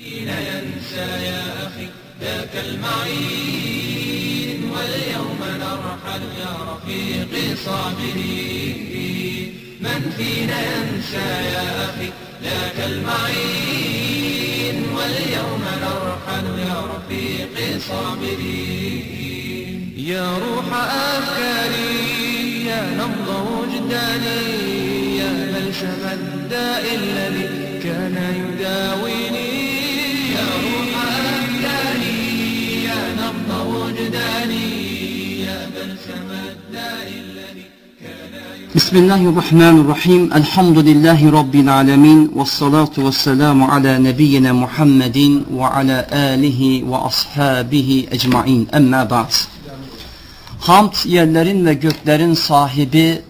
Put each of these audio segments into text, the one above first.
حين ينسى يا أخي ذاك المعين واليوم نرحل يا رفيقي صابرين. من فينا ينسى يا أخي ذاك المعين واليوم نرحل يا رفيقي صابرين. يا روح أفكاري يا نبض وجداني يا بلشم الداء الذي Bismillahirrahmanirrahim. Elhamdülillahi Rabbil alemin. Vessalatu vesselamu ala nebiyyina Muhammedin ve ala alihi ve ashabihi ecmain. Emma ba'd. Hamd yerlerin ve göklerin sahibi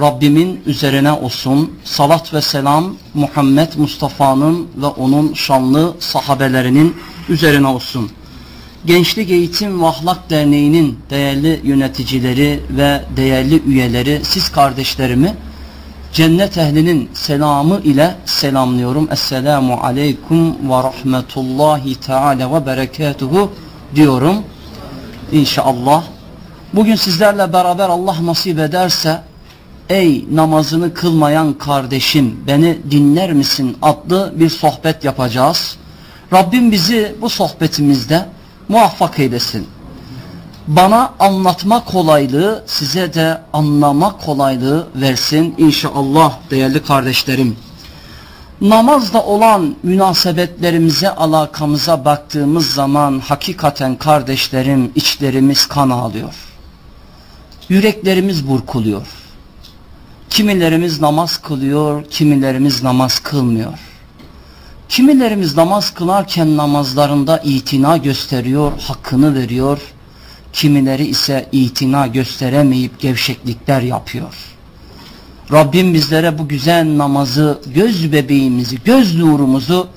Rabbimin üzerine olsun. Salat ve selam Muhammed Mustafa'nın ve onun şanlı sahabelerinin üzerine olsun. Gençlik Eğitim ve Ahlak Derneği'nin değerli yöneticileri ve değerli üyeleri, siz kardeşlerimi cennet ehlinin selamı ile selamlıyorum. Esselamu aleyküm ve rahmetullahi teala ve berekatuhu diyorum. İnşallah. Bugün sizlerle beraber Allah nasip ederse Ey namazını kılmayan kardeşim beni dinler misin adlı bir sohbet yapacağız. Rabbim bizi bu sohbetimizde muvaffak eylesin. Bana anlatma kolaylığı size de anlama kolaylığı versin inşallah değerli kardeşlerim. Namazla olan münasebetlerimize alakamıza baktığımız zaman hakikaten kardeşlerim içlerimiz kan ağlıyor. Yüreklerimiz burkuluyor. Kimilerimiz namaz kılıyor, kimilerimiz namaz kılmıyor. Kimilerimiz namaz kılarken namazlarında itina gösteriyor, hakkını veriyor. Kimileri ise itina gösteremeyip gevşeklikler yapıyor. Rabbim bizlere bu güzel namazı, göz bebeğimizi, göz nurumuzu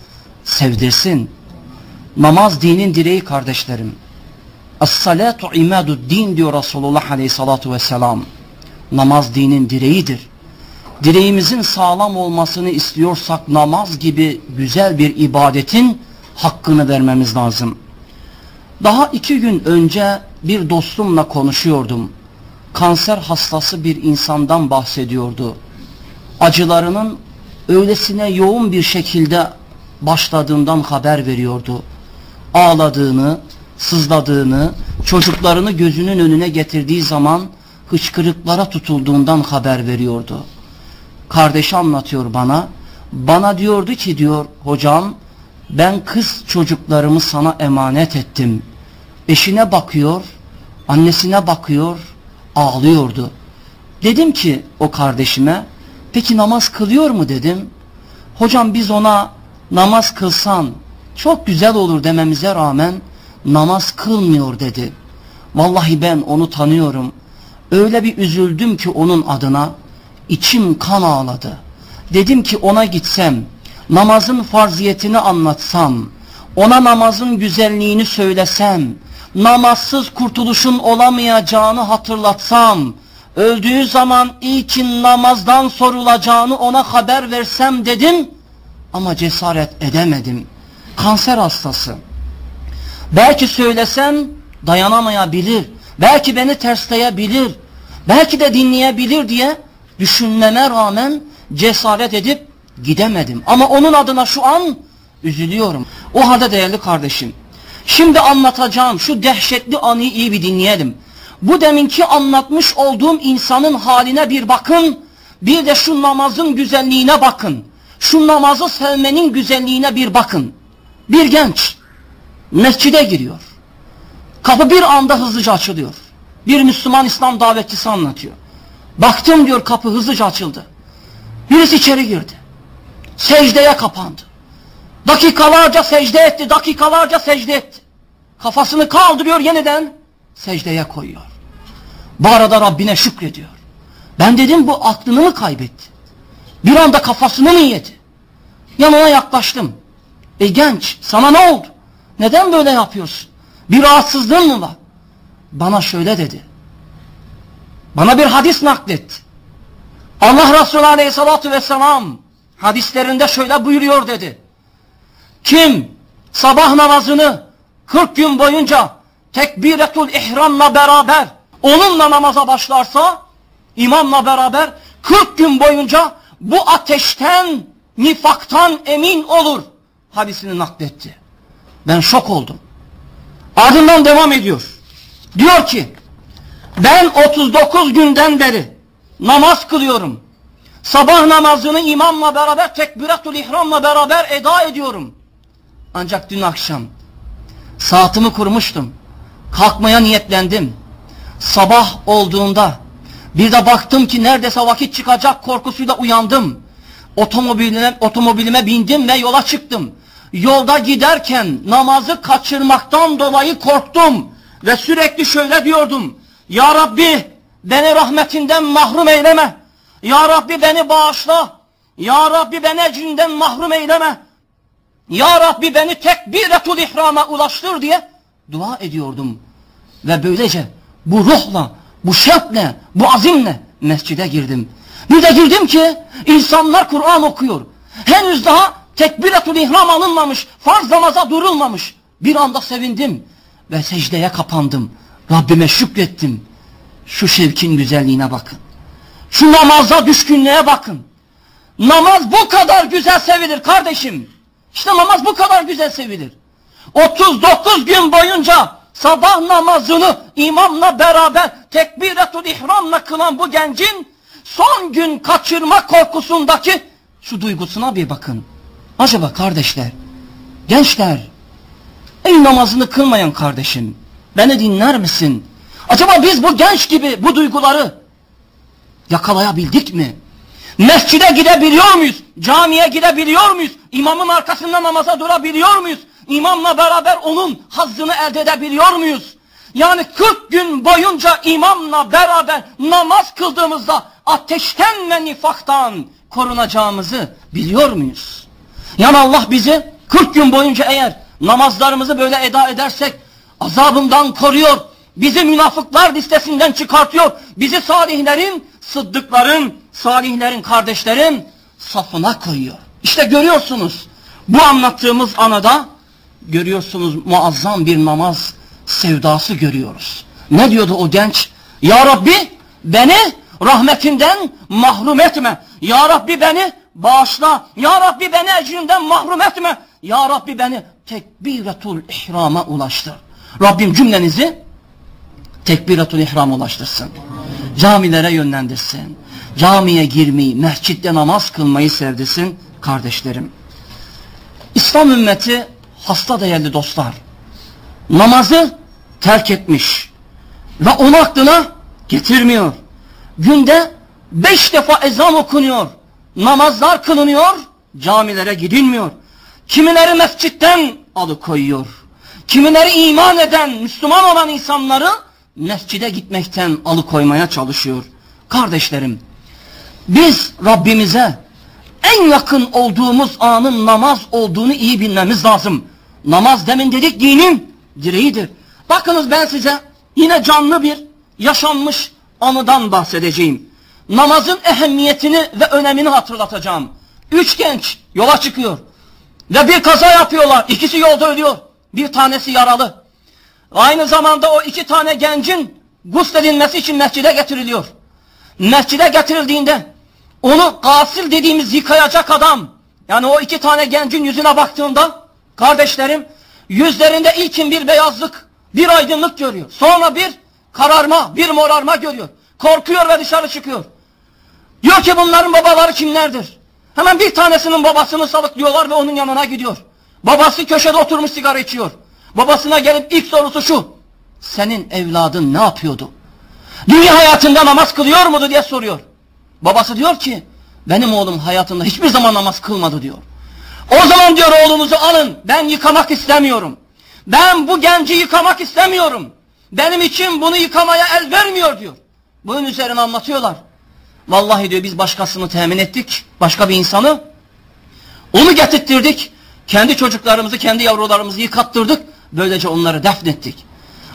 sevdirsin. Namaz dinin direği kardeşlerim. Es-salatu imadu din diyor Resulullah aleyhissalatu vesselam. Namaz dinin direğidir. Direğimizin sağlam olmasını istiyorsak namaz gibi güzel bir ibadetin hakkını vermemiz lazım. Daha iki gün önce bir dostumla konuşuyordum. Kanser hastası bir insandan bahsediyordu. Acılarının öylesine yoğun bir şekilde başladığından haber veriyordu. Ağladığını, sızladığını, çocuklarını gözünün önüne getirdiği zaman hıçkırıklara tutulduğundan haber veriyordu. Kardeşi anlatıyor bana. Bana diyordu ki diyor hocam ben kız çocuklarımı sana emanet ettim. Eşine bakıyor, annesine bakıyor, ağlıyordu. Dedim ki o kardeşime peki namaz kılıyor mu dedim. Hocam biz ona namaz kılsan çok güzel olur dememize rağmen namaz kılmıyor dedi. Vallahi ben onu tanıyorum. Öyle bir üzüldüm ki onun adına içim kan ağladı. Dedim ki ona gitsem, namazın farziyetini anlatsam, ona namazın güzelliğini söylesem, namazsız kurtuluşun olamayacağını hatırlatsam, öldüğü zaman ilkin namazdan sorulacağını ona haber versem dedim ama cesaret edemedim. Kanser hastası. Belki söylesem dayanamayabilir. Belki beni tersleyebilir. Belki de dinleyebilir diye düşünmeme rağmen cesaret edip gidemedim. Ama onun adına şu an üzülüyorum. O halde değerli kardeşim. Şimdi anlatacağım şu dehşetli anıyı iyi bir dinleyelim. Bu deminki anlatmış olduğum insanın haline bir bakın. Bir de şu namazın güzelliğine bakın. Şu namazı sevmenin güzelliğine bir bakın. Bir genç mescide giriyor. Kapı bir anda hızlıca açılıyor. Bir Müslüman İslam davetçisi anlatıyor. Baktım diyor kapı hızlıca açıldı. Birisi içeri girdi. Secdeye kapandı. Dakikalarca secde etti, dakikalarca secde etti. Kafasını kaldırıyor yeniden secdeye koyuyor. Bu arada Rabbine şükrediyor. Ben dedim bu aklını mı kaybetti? Bir anda kafasını mı yedi? Yanına yaklaştım. E genç sana ne oldu? Neden böyle yapıyorsun? Bir rahatsızlığın mı var? Bana şöyle dedi. Bana bir hadis nakletti. Allah Resulü Aleyhisselatü Vesselam hadislerinde şöyle buyuruyor dedi. Kim sabah namazını 40 gün boyunca tekbiretul ihramla beraber onunla namaza başlarsa imamla beraber 40 gün boyunca bu ateşten nifaktan emin olur hadisini nakletti. Ben şok oldum. Ardından devam ediyor. Diyor ki ben 39 günden beri namaz kılıyorum. Sabah namazını imamla beraber tekbiratul ihramla beraber eda ediyorum. Ancak dün akşam saatimi kurmuştum. Kalkmaya niyetlendim. Sabah olduğunda bir de baktım ki neredeyse vakit çıkacak korkusuyla uyandım. Otomobilime, otomobilime bindim ve yola çıktım. Yolda giderken namazı kaçırmaktan dolayı korktum. Ve sürekli şöyle diyordum. Ya Rabbi beni rahmetinden mahrum eyleme. Ya Rabbi beni bağışla. Ya Rabbi beni ecrinden mahrum eyleme. Ya Rabbi beni tekbiretul ihrama ulaştır diye dua ediyordum. Ve böylece bu ruhla, bu şevkle, bu azimle mescide girdim. Bir de girdim ki insanlar Kur'an okuyor. Henüz daha tekbiretul ihram alınmamış, farz namaza durulmamış. Bir anda sevindim ve secdeye kapandım. Rabbime şükrettim. Şu şevkin güzelliğine bakın. Şu namaza düşkünlüğe bakın. Namaz bu kadar güzel sevilir kardeşim. İşte namaz bu kadar güzel sevilir. 39 gün boyunca sabah namazını imamla beraber tekbiretul ihramla kılan bu gencin son gün kaçırma korkusundaki şu duygusuna bir bakın. Acaba kardeşler, gençler, ey namazını kılmayan kardeşim, beni dinler misin? Acaba biz bu genç gibi bu duyguları yakalayabildik mi? Mescide gidebiliyor muyuz? Camiye gidebiliyor muyuz? İmamın arkasında namaza durabiliyor muyuz? İmamla beraber onun hazzını elde edebiliyor muyuz? Yani 40 gün boyunca imamla beraber namaz kıldığımızda ateşten ve nifaktan korunacağımızı biliyor muyuz? Yani Allah bizi 40 gün boyunca eğer namazlarımızı böyle eda edersek azabından koruyor, bizi münafıklar listesinden çıkartıyor, bizi salihlerin, sıddıkların, salihlerin, kardeşlerin safına koyuyor. İşte görüyorsunuz bu anlattığımız anada görüyorsunuz muazzam bir namaz sevdası görüyoruz. Ne diyordu o genç? Ya Rabbi beni rahmetinden mahrum etme. Ya Rabbi beni bağışla. Ya Rabbi beni ecrinden mahrum etme. Ya Rabbi beni tekbiretul ihrama ulaştır. Rabbim cümlenizi tekbiretul ihram ulaştırsın. Camilere yönlendirsin. Camiye girmeyi, mescitte namaz kılmayı sevdirsin kardeşlerim. İslam ümmeti hasta değerli dostlar. Namazı terk etmiş ve onu aklına getirmiyor. Günde beş defa ezan okunuyor. Namazlar kılınıyor, camilere gidilmiyor. Kimileri mescitten alıkoyuyor. Kimileri iman eden, Müslüman olan insanları mescide gitmekten alıkoymaya çalışıyor. Kardeşlerim, biz Rabbimize en yakın olduğumuz anın namaz olduğunu iyi bilmemiz lazım. Namaz demin dedik dinin direğidir. Bakınız ben size yine canlı bir yaşanmış anıdan bahsedeceğim. Namazın ehemmiyetini ve önemini hatırlatacağım. Üç genç yola çıkıyor. Ve bir kaza yapıyorlar. İkisi yolda ölüyor. Bir tanesi yaralı. Aynı zamanda o iki tane gencin gusledilmesi için mescide getiriliyor. Mescide getirildiğinde onu gasil dediğimiz yıkayacak adam yani o iki tane gencin yüzüne baktığımda kardeşlerim yüzlerinde ilkin bir beyazlık bir aydınlık görüyor. Sonra bir kararma bir morarma görüyor. Korkuyor ve dışarı çıkıyor. Diyor ki bunların babaları kimlerdir? Hemen bir tanesinin babasını salıklıyorlar ve onun yanına gidiyor. Babası köşede oturmuş sigara içiyor. Babasına gelip ilk sorusu şu. Senin evladın ne yapıyordu? Dünya hayatında namaz kılıyor muydu diye soruyor. Babası diyor ki benim oğlum hayatında hiçbir zaman namaz kılmadı diyor. O zaman diyor oğlunuzu alın ben yıkamak istemiyorum. Ben bu genci yıkamak istemiyorum. Benim için bunu yıkamaya el vermiyor diyor. Bunun üzerine anlatıyorlar. Vallahi diyor biz başkasını temin ettik. Başka bir insanı. Onu getirttirdik. Kendi çocuklarımızı, kendi yavrularımızı yıkattırdık. Böylece onları defnettik.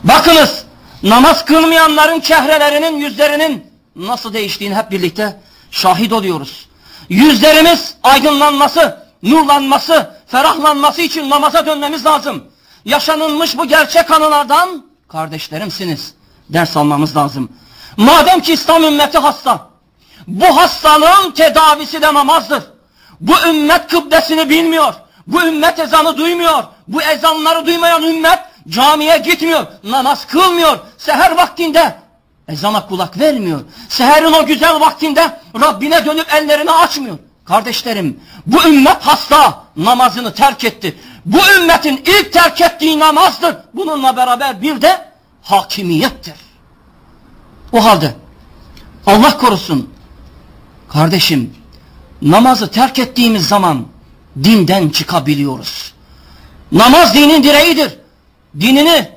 Bakınız namaz kılmayanların çehrelerinin, yüzlerinin nasıl değiştiğini hep birlikte şahit oluyoruz. Yüzlerimiz aydınlanması, nurlanması, ferahlanması için namaza dönmemiz lazım. Yaşanılmış bu gerçek anılardan kardeşlerimsiniz. Ders almamız lazım. Madem ki İslam ümmeti hasta, bu hastalığın tedavisi de namazdır. Bu ümmet kıblesini bilmiyor. Bu ümmet ezanı duymuyor. Bu ezanları duymayan ümmet camiye gitmiyor. Namaz kılmıyor. Seher vaktinde ezana kulak vermiyor. Seherin o güzel vaktinde Rabbine dönüp ellerini açmıyor. Kardeşlerim bu ümmet hasta namazını terk etti. Bu ümmetin ilk terk ettiği namazdır. Bununla beraber bir de hakimiyettir. O halde Allah korusun kardeşim namazı terk ettiğimiz zaman dinden çıkabiliyoruz. Namaz dinin direğidir. Dinini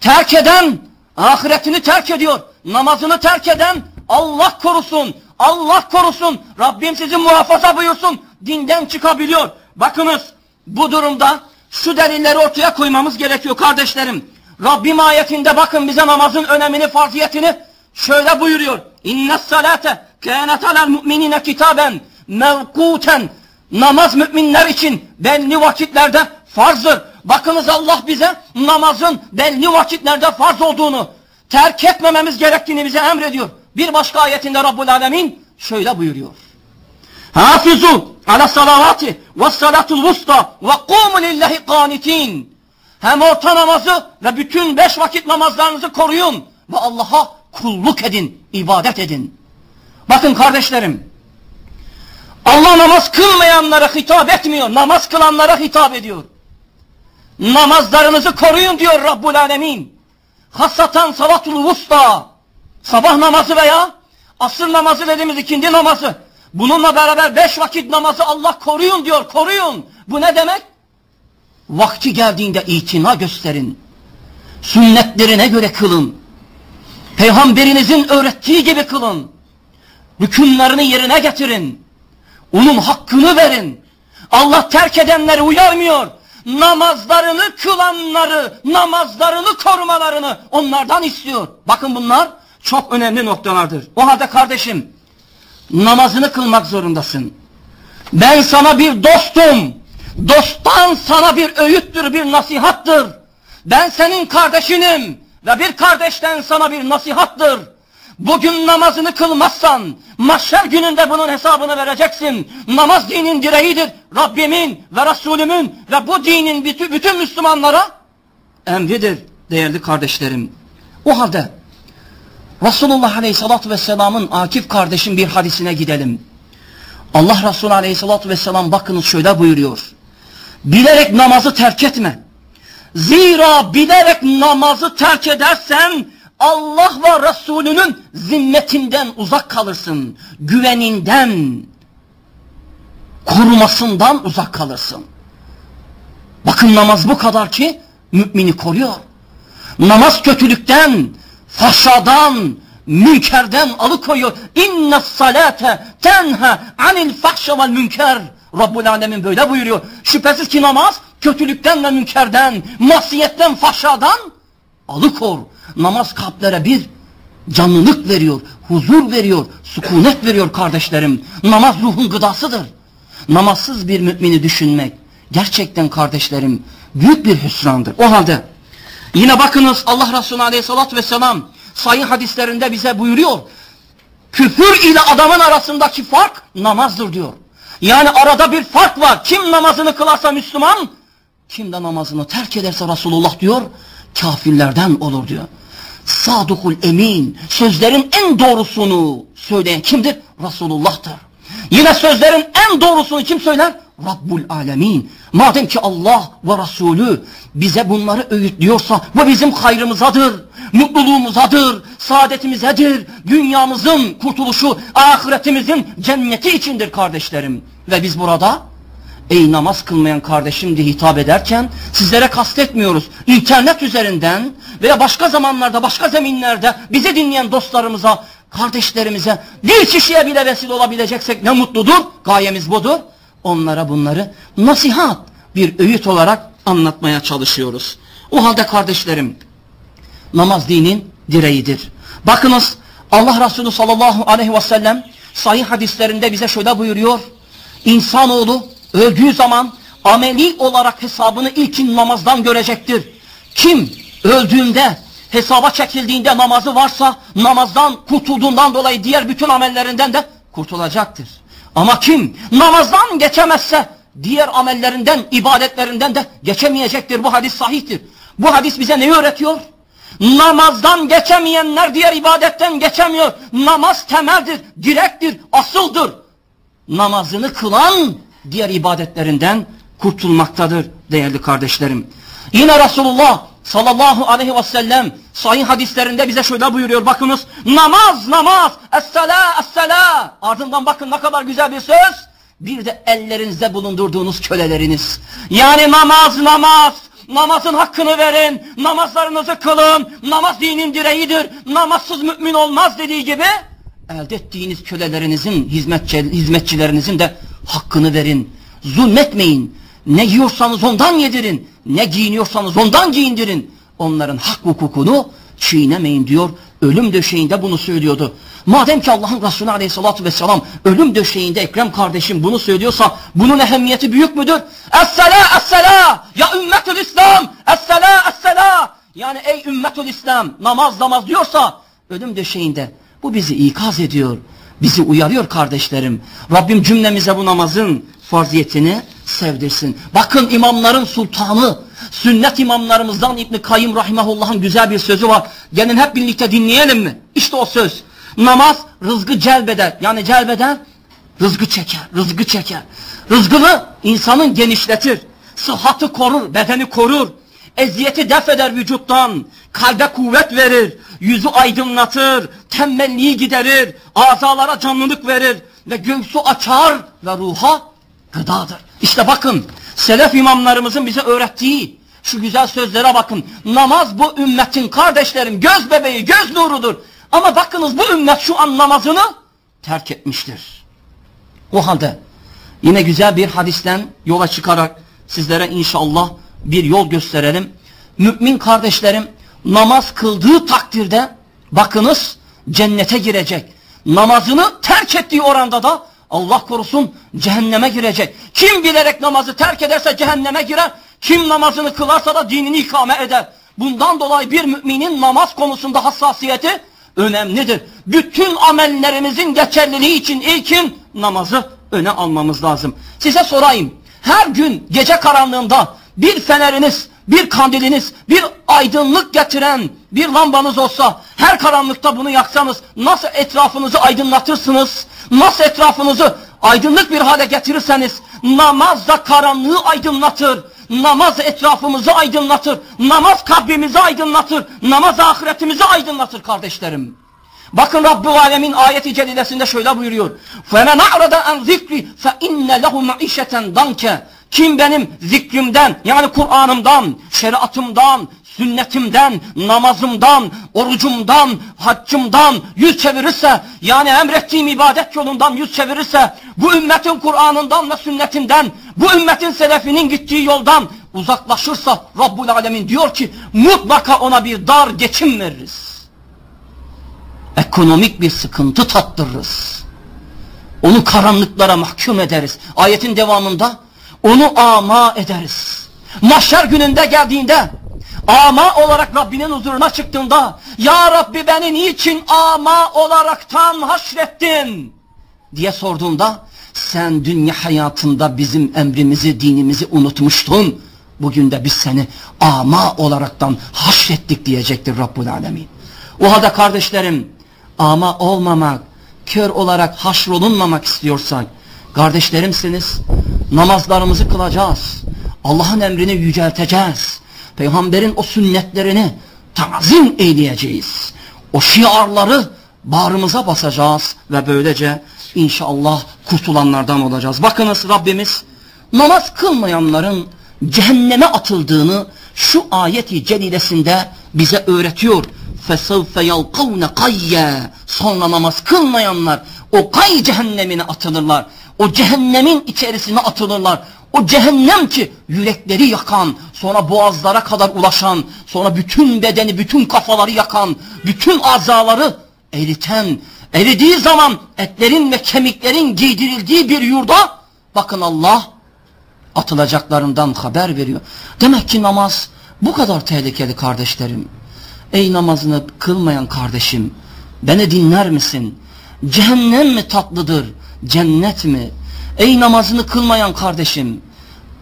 terk eden ahiretini terk ediyor. Namazını terk eden Allah korusun. Allah korusun. Rabbim sizi muhafaza buyursun. Dinden çıkabiliyor. Bakınız bu durumda şu delilleri ortaya koymamız gerekiyor kardeşlerim. Rabbim ayetinde bakın bize namazın önemini, farziyetini şöyle buyuruyor. İnne salate kânet alel mu'minine kitaben mevkuten. Namaz müminler için belli vakitlerde farzdır. Bakınız Allah bize namazın belli vakitlerde farz olduğunu, terk etmememiz gerektiğini bize emrediyor. Bir başka ayetinde Rabbul Alemin şöyle buyuruyor. Hafizu ala salavati ve salatul vusta ve kumu lillahi qanitin. Hem orta namazı ve bütün beş vakit namazlarınızı koruyun ve Allah'a kulluk edin, ibadet edin. Bakın kardeşlerim, Allah namaz kılmayanlara hitap etmiyor, namaz kılanlara hitap ediyor. Namazlarınızı koruyun diyor Rabbul Alemin. Hassatan salatul vusta, sabah namazı veya asır namazı dediğimiz ikindi namazı. Bununla beraber beş vakit namazı Allah koruyun diyor, koruyun. Bu ne demek? Vakti geldiğinde itina gösterin. Sünnetlerine göre kılın. Peygamberinizin öğrettiği gibi kılın. Rükünlerini yerine getirin. Onun hakkını verin. Allah terk edenleri uyarmıyor. Namazlarını kılanları, namazlarını korumalarını onlardan istiyor. Bakın bunlar çok önemli noktalardır. O halde kardeşim, namazını kılmak zorundasın. Ben sana bir dostum. Dosttan sana bir öğüttür, bir nasihattır. Ben senin kardeşinim ve bir kardeşten sana bir nasihattır. Bugün namazını kılmazsan mahşer gününde bunun hesabını vereceksin. Namaz dinin direğidir. Rabbimin ve Resulümün ve bu dinin bütün, bütün Müslümanlara emridir değerli kardeşlerim. O halde Resulullah Aleyhisselatü Vesselam'ın Akif kardeşin bir hadisine gidelim. Allah Resulü Aleyhisselatü Vesselam bakınız şöyle buyuruyor. Bilerek namazı terk etme. Zira bilerek namazı terk edersen Allah ve Resulünün zimmetinden uzak kalırsın. Güveninden, korumasından uzak kalırsın. Bakın namaz bu kadar ki mümini koruyor. Namaz kötülükten, fahşadan, münkerden alıkoyuyor. İnne salate tenha anil fahşa vel münker. Rabbul Alemin böyle buyuruyor. Şüphesiz ki namaz kötülükten ve münkerden, masiyetten, fahşadan alıkor. Namaz kalplere bir canlılık veriyor, huzur veriyor, sükunet veriyor kardeşlerim. Namaz ruhun gıdasıdır. Namazsız bir mümini düşünmek gerçekten kardeşlerim büyük bir hüsrandır. O halde yine bakınız Allah Resulü Aleyhisselatü Vesselam sayı hadislerinde bize buyuruyor. Küfür ile adamın arasındaki fark namazdır diyor. Yani arada bir fark var. Kim namazını kılarsa Müslüman, kim de namazını terk ederse Resulullah diyor, kafirlerden olur diyor. Sadukul emin, sözlerin en doğrusunu söyleyen kimdir? Resulullah'tır. Yine sözlerin en doğrusunu kim söyler? Rabbul alemin. Madem ki Allah ve Resulü bize bunları öğütlüyorsa bu bizim hayrımızadır, mutluluğumuzadır, saadetimizedir, dünyamızın kurtuluşu, ahiretimizin cenneti içindir kardeşlerim. Ve biz burada ey namaz kılmayan kardeşim diye hitap ederken sizlere kastetmiyoruz. İnternet üzerinden veya başka zamanlarda, başka zeminlerde bizi dinleyen dostlarımıza, kardeşlerimize bir kişiye bile vesile olabileceksek ne mutludur. Gayemiz budur. Onlara bunları nasihat, bir öğüt olarak anlatmaya çalışıyoruz. O halde kardeşlerim, namaz dinin direğidir. Bakınız Allah Resulü sallallahu aleyhi ve sellem sahih hadislerinde bize şöyle buyuruyor. İnsanoğlu öldüğü zaman ameli olarak hesabını ilkin namazdan görecektir. Kim öldüğünde hesaba çekildiğinde namazı varsa namazdan kurtulduğundan dolayı diğer bütün amellerinden de kurtulacaktır. Ama kim namazdan geçemezse diğer amellerinden, ibadetlerinden de geçemeyecektir. Bu hadis sahihtir. Bu hadis bize neyi öğretiyor? Namazdan geçemeyenler diğer ibadetten geçemiyor. Namaz temeldir, direktir, asıldır. Namazını kılan diğer ibadetlerinden kurtulmaktadır değerli kardeşlerim. Yine Resulullah sallallahu aleyhi ve sellem sahih hadislerinde bize şöyle buyuruyor bakınız. Namaz namaz es-sala es-sala ardından bakın ne kadar güzel bir söz. Bir de ellerinizde bulundurduğunuz köleleriniz. Yani namaz namaz namazın hakkını verin, namazlarınızı kılın, namaz dinin direğidir, namazsız mümin olmaz dediği gibi elde ettiğiniz kölelerinizin, hizmetçi, hizmetçilerinizin de hakkını verin. Zulmetmeyin. Ne yiyorsanız ondan yedirin. Ne giyiniyorsanız ondan giyindirin. Onların hak hukukunu çiğnemeyin diyor. Ölüm döşeğinde bunu söylüyordu. Madem ki Allah'ın Resulü aleyhissalatü vesselam ölüm döşeğinde Ekrem kardeşim bunu söylüyorsa bunun ehemmiyeti büyük müdür? Es-sela, es-sela, ya ümmetül İslam, es-sela, es-sela. Yani ey ümmetül İslam namaz namaz diyorsa ölüm döşeğinde bu bizi ikaz ediyor. Bizi uyarıyor kardeşlerim. Rabbim cümlemize bu namazın farziyetini sevdirsin. Bakın imamların sultanı, sünnet imamlarımızdan İbn-i Kayyım Rahimahullah'ın güzel bir sözü var. Gelin hep birlikte dinleyelim mi? İşte o söz. Namaz rızkı celbeder. Yani celbeder, rızkı çeker, rızkı çeker. Rızkını insanın genişletir. Sıhhatı korur, bedeni korur. Eziyeti def eder vücuttan. Kalbe kuvvet verir. Yüzü aydınlatır. Tembelliği giderir. Azalara canlılık verir. Ve göğsü açar ve ruha gıdadır. İşte bakın selef imamlarımızın bize öğrettiği şu güzel sözlere bakın. Namaz bu ümmetin kardeşlerim göz bebeği, göz nurudur. Ama bakınız bu ümmet şu an namazını terk etmiştir. O halde yine güzel bir hadisten yola çıkarak sizlere inşallah bir yol gösterelim. Mümin kardeşlerim namaz kıldığı takdirde bakınız cennete girecek. Namazını terk ettiği oranda da Allah korusun cehenneme girecek. Kim bilerek namazı terk ederse cehenneme girer. Kim namazını kılarsa da dinini ikame eder. Bundan dolayı bir müminin namaz konusunda hassasiyeti önemlidir. Bütün amellerimizin geçerliliği için ilkin namazı öne almamız lazım. Size sorayım. Her gün gece karanlığında bir feneriniz, bir kandiliniz, bir aydınlık getiren bir lambanız olsa her karanlıkta bunu yaksanız nasıl etrafınızı aydınlatırsınız? Nasıl etrafınızı aydınlık bir hale getirirseniz namaz da karanlığı aydınlatır. Namaz etrafımızı aydınlatır. Namaz kalbimizi aydınlatır. Namaz ahiretimizi aydınlatır kardeşlerim. Bakın Rabbul Alemin ayeti celilesinde şöyle buyuruyor. فَمَنْ اَعْرَدَ عَنْ ذِكْرِ فَاِنَّ لَهُ مَعِشَةً danke. kim benim zikrimden yani Kur'an'ımdan, şeriatımdan, sünnetimden, namazımdan, orucumdan, haccımdan yüz çevirirse, yani emrettiğim ibadet yolundan yüz çevirirse, bu ümmetin Kur'an'ından ve sünnetinden, bu ümmetin selefinin gittiği yoldan uzaklaşırsa Rabbul Alemin diyor ki mutlaka ona bir dar geçim veririz. Ekonomik bir sıkıntı tattırırız. Onu karanlıklara mahkum ederiz. Ayetin devamında onu ama ederiz. Mahşer gününde geldiğinde ama olarak Rabbinin huzuruna çıktığında Ya Rabbi beni niçin ama olaraktan haşrettin diye sorduğunda sen dünya hayatında bizim emrimizi dinimizi unutmuştun. Bugün de biz seni ama olaraktan haşrettik diyecektir Rabbul Alemin. O halde kardeşlerim ama olmamak, kör olarak haşrolunmamak istiyorsak kardeşlerimsiniz namazlarımızı kılacağız. Allah'ın emrini yücelteceğiz. Peygamberin o sünnetlerini tazim eyleyeceğiz. O şiarları bağrımıza basacağız ve böylece inşallah kurtulanlardan olacağız. Bakınız Rabbimiz namaz kılmayanların cehenneme atıldığını şu ayeti celilesinde bize öğretiyor. فَسَوْفَ يَلْقَوْنَ قَيَّ Sonra namaz kılmayanlar o kay cehennemine atılırlar. O cehennemin içerisine atılırlar. O cehennem ki yürekleri yakan, sonra boğazlara kadar ulaşan, sonra bütün bedeni, bütün kafaları yakan, bütün azaları eriten, eridiği zaman etlerin ve kemiklerin giydirildiği bir yurda, bakın Allah atılacaklarından haber veriyor. Demek ki namaz bu kadar tehlikeli kardeşlerim. Ey namazını kılmayan kardeşim, beni dinler misin? Cehennem mi tatlıdır, cennet mi? Ey namazını kılmayan kardeşim,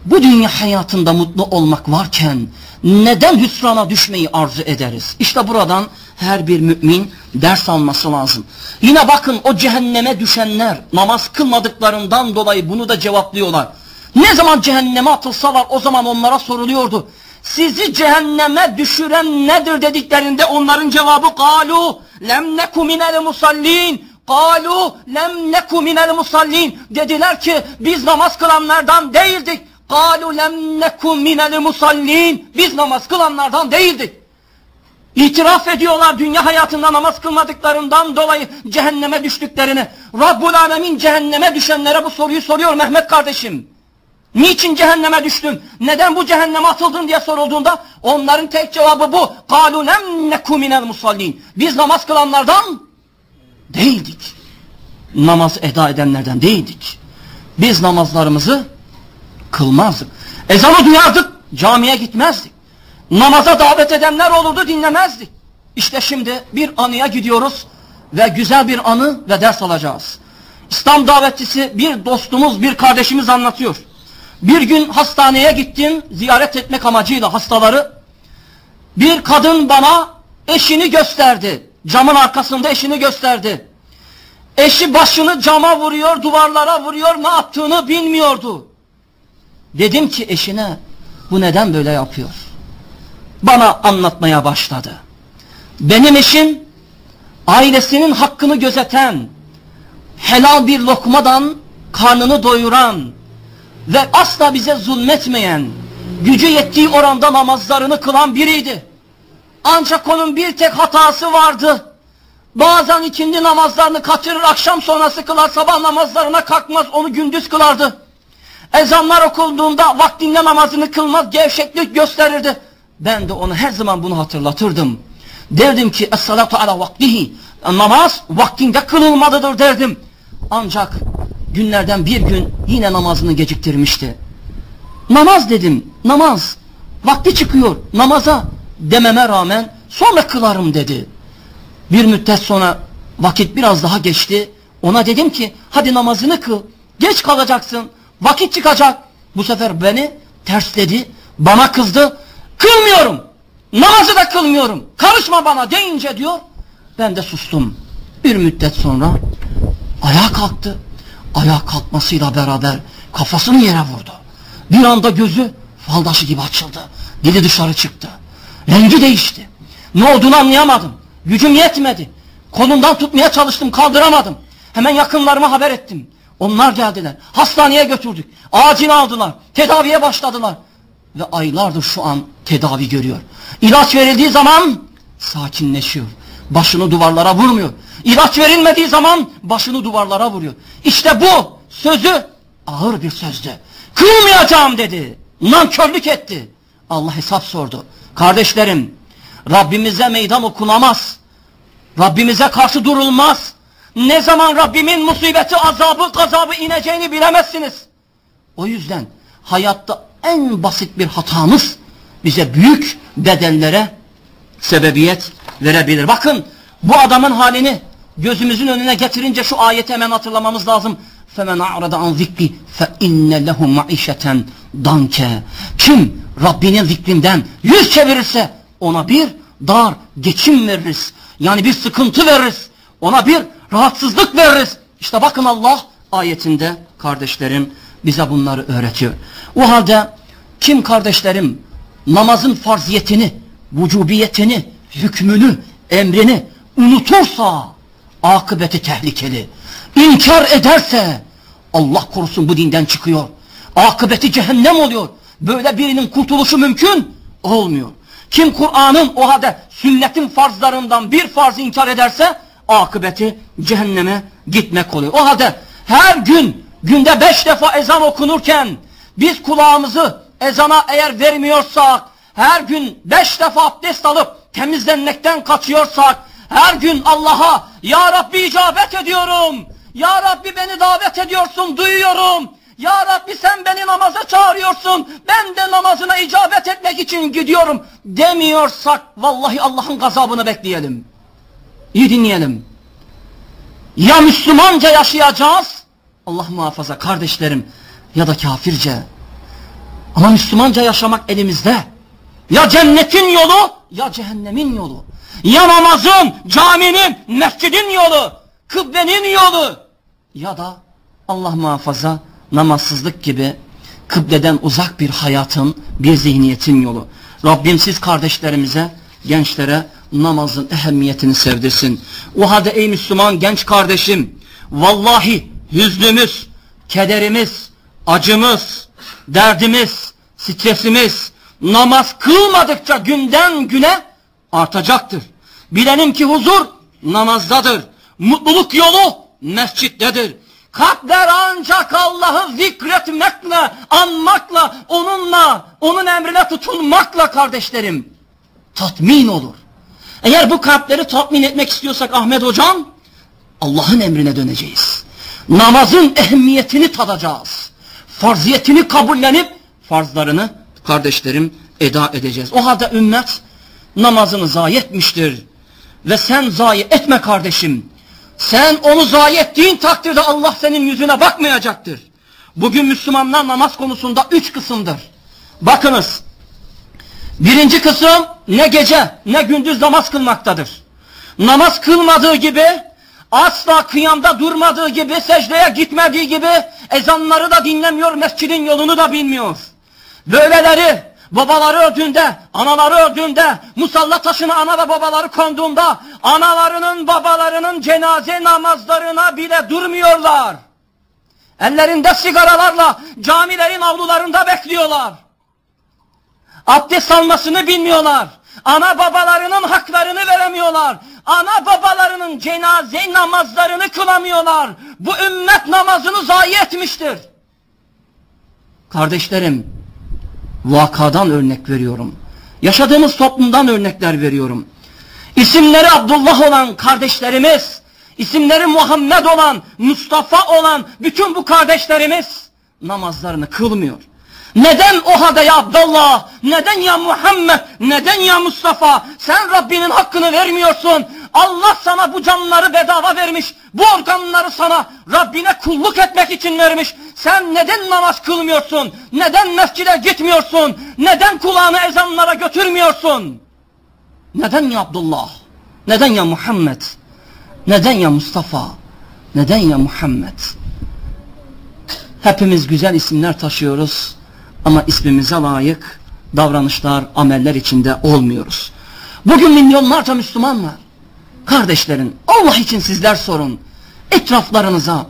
bu dünya hayatında mutlu olmak varken neden hüsrana düşmeyi arzu ederiz? İşte buradan her bir mümin ders alması lazım. Yine bakın o cehenneme düşenler namaz kılmadıklarından dolayı bunu da cevaplıyorlar. Ne zaman cehenneme atılsalar o zaman onlara soruluyordu. Sizi cehenneme düşüren nedir dediklerinde onların cevabı kalu lem neku minel musallin kalu lem neku minel musallin dediler ki biz namaz kılanlardan değildik. Kalu lem neku minel musallin biz namaz kılanlardan değildik. İtiraf ediyorlar dünya hayatında namaz kılmadıklarından dolayı cehenneme düştüklerini. Rabbul Alemin cehenneme düşenlere bu soruyu soruyor Mehmet kardeşim. Niçin cehenneme düştün? Neden bu cehenneme atıldın diye sorulduğunda onların tek cevabı bu. قَالُوا لَمْ نَكُ مِنَ musallin. Biz namaz kılanlardan değildik. Namaz eda edenlerden değildik. Biz namazlarımızı kılmazdık. Ezanı duyardık, camiye gitmezdik. Namaza davet edenler olurdu dinlemezdik. İşte şimdi bir anıya gidiyoruz ve güzel bir anı ve ders alacağız. İslam davetçisi bir dostumuz, bir kardeşimiz anlatıyor. Bir gün hastaneye gittim ziyaret etmek amacıyla hastaları. Bir kadın bana eşini gösterdi. Camın arkasında eşini gösterdi. Eşi başını cama vuruyor, duvarlara vuruyor, ne yaptığını bilmiyordu. Dedim ki eşine bu neden böyle yapıyor? Bana anlatmaya başladı. Benim eşim ailesinin hakkını gözeten, helal bir lokmadan karnını doyuran, ve asla bize zulmetmeyen, gücü yettiği oranda namazlarını kılan biriydi. Ancak onun bir tek hatası vardı. Bazen ikindi namazlarını kaçırır, akşam sonrası kılar, sabah namazlarına kalkmaz, onu gündüz kılardı. Ezanlar okunduğunda vaktinde namazını kılmaz, gevşeklik gösterirdi. Ben de ona her zaman bunu hatırlatırdım. Derdim ki, es-salatu ala vaktihi, namaz vaktinde kılınmalıdır derdim. Ancak günlerden bir gün yine namazını geciktirmişti. Namaz dedim, namaz. Vakti çıkıyor, namaza dememe rağmen sonra kılarım dedi. Bir müddet sonra vakit biraz daha geçti. Ona dedim ki hadi namazını kıl. Geç kalacaksın. Vakit çıkacak. Bu sefer beni tersledi. Bana kızdı. Kılmıyorum. Namazı da kılmıyorum. Karışma bana deyince diyor. Ben de sustum. Bir müddet sonra ayağa kalktı ayağa kalkmasıyla beraber kafasını yere vurdu. Bir anda gözü faldaşı gibi açıldı. Dili dışarı çıktı. Rengi değişti. Ne olduğunu anlayamadım. Gücüm yetmedi. Kolundan tutmaya çalıştım kaldıramadım. Hemen yakınlarıma haber ettim. Onlar geldiler. Hastaneye götürdük. Acil aldılar. Tedaviye başladılar. Ve aylardır şu an tedavi görüyor. İlaç verildiği zaman sakinleşiyor. Başını duvarlara vurmuyor. İlaç verilmediği zaman başını duvarlara vuruyor. İşte bu sözü ağır bir sözdü. Kılmayacağım dedi. Nankörlük etti. Allah hesap sordu. Kardeşlerim Rabbimize meydan okunamaz. Rabbimize karşı durulmaz. Ne zaman Rabbimin musibeti, azabı, gazabı ineceğini bilemezsiniz. O yüzden hayatta en basit bir hatamız bize büyük bedenlere sebebiyet verebilir. Bakın bu adamın halini gözümüzün önüne getirince şu ayeti hemen hatırlamamız lazım. فَمَنْ اَعْرَضَ عَنْ ذِكْرِ فَاِنَّ لَهُ مَعِشَةً danke. Kim Rabbinin zikrinden yüz çevirirse ona bir dar geçim veririz. Yani bir sıkıntı veririz. Ona bir rahatsızlık veririz. İşte bakın Allah ayetinde kardeşlerim bize bunları öğretiyor. O halde kim kardeşlerim namazın farziyetini, vücubiyetini, hükmünü, emrini unutursa akıbeti tehlikeli. İnkar ederse Allah korusun bu dinden çıkıyor. Akıbeti cehennem oluyor. Böyle birinin kurtuluşu mümkün olmuyor. Kim Kur'an'ın o halde sünnetin farzlarından bir farzı inkar ederse akıbeti cehenneme gitmek oluyor. O halde her gün günde beş defa ezan okunurken biz kulağımızı ezana eğer vermiyorsak her gün beş defa abdest alıp temizlenmekten kaçıyorsak her gün Allah'a Ya Rabbi icabet ediyorum. Ya Rabbi beni davet ediyorsun duyuyorum. Ya Rabbi sen beni namaza çağırıyorsun. Ben de namazına icabet etmek için gidiyorum demiyorsak vallahi Allah'ın gazabını bekleyelim. İyi dinleyelim. Ya Müslümanca yaşayacağız. Allah muhafaza kardeşlerim ya da kafirce. Ama Müslümanca yaşamak elimizde. Ya cennetin yolu ya cehennemin yolu. Ya namazın, caminin, mescidin yolu, kıblenin yolu. Ya da Allah muhafaza namazsızlık gibi kıbleden uzak bir hayatın, bir zihniyetin yolu. Rabbim siz kardeşlerimize, gençlere namazın ehemmiyetini sevdirsin. O halde ey Müslüman genç kardeşim, vallahi hüznümüz, kederimiz, acımız, derdimiz, stresimiz namaz kılmadıkça günden güne artacaktır. Bilelim ki huzur namazdadır. Mutluluk yolu mescittedir. Kalpler ancak Allah'ı zikretmekle, anmakla, onunla, onun emrine tutulmakla kardeşlerim tatmin olur. Eğer bu kalpleri tatmin etmek istiyorsak Ahmet hocam, Allah'ın emrine döneceğiz. Namazın ehemmiyetini tadacağız. Farziyetini kabullenip farzlarını kardeşlerim eda edeceğiz. O halde ümmet namazını zayi etmiştir. Ve sen zayi etme kardeşim. Sen onu zayi ettiğin takdirde Allah senin yüzüne bakmayacaktır. Bugün Müslümanlar namaz konusunda üç kısımdır. Bakınız. Birinci kısım ne gece ne gündüz namaz kılmaktadır. Namaz kılmadığı gibi asla kıyamda durmadığı gibi secdeye gitmediği gibi ezanları da dinlemiyor mescidin yolunu da bilmiyor. Böyleleri babaları öldüğünde, anaları öldüğünde, musalla taşına ana ve babaları konduğunda, analarının babalarının cenaze namazlarına bile durmuyorlar. Ellerinde sigaralarla camilerin avlularında bekliyorlar. Abdest almasını bilmiyorlar. Ana babalarının haklarını veremiyorlar. Ana babalarının cenaze namazlarını kılamıyorlar. Bu ümmet namazını zayi etmiştir. Kardeşlerim, vakadan örnek veriyorum. Yaşadığımız toplumdan örnekler veriyorum. İsimleri Abdullah olan kardeşlerimiz, isimleri Muhammed olan, Mustafa olan bütün bu kardeşlerimiz namazlarını kılmıyor. Neden o halde ya Abdullah, neden ya Muhammed, neden ya Mustafa sen Rabbinin hakkını vermiyorsun? Allah sana bu canları bedava vermiş, bu organları sana Rabbine kulluk etmek için vermiş. Sen neden namaz kılmıyorsun? Neden mescide gitmiyorsun? Neden kulağını ezanlara götürmüyorsun? Neden ya Abdullah? Neden ya Muhammed? Neden ya Mustafa? Neden ya Muhammed? Hepimiz güzel isimler taşıyoruz ama ismimize layık davranışlar, ameller içinde olmuyoruz. Bugün milyonlarca Müslüman var. Kardeşlerin Allah için sizler sorun. Etraflarınıza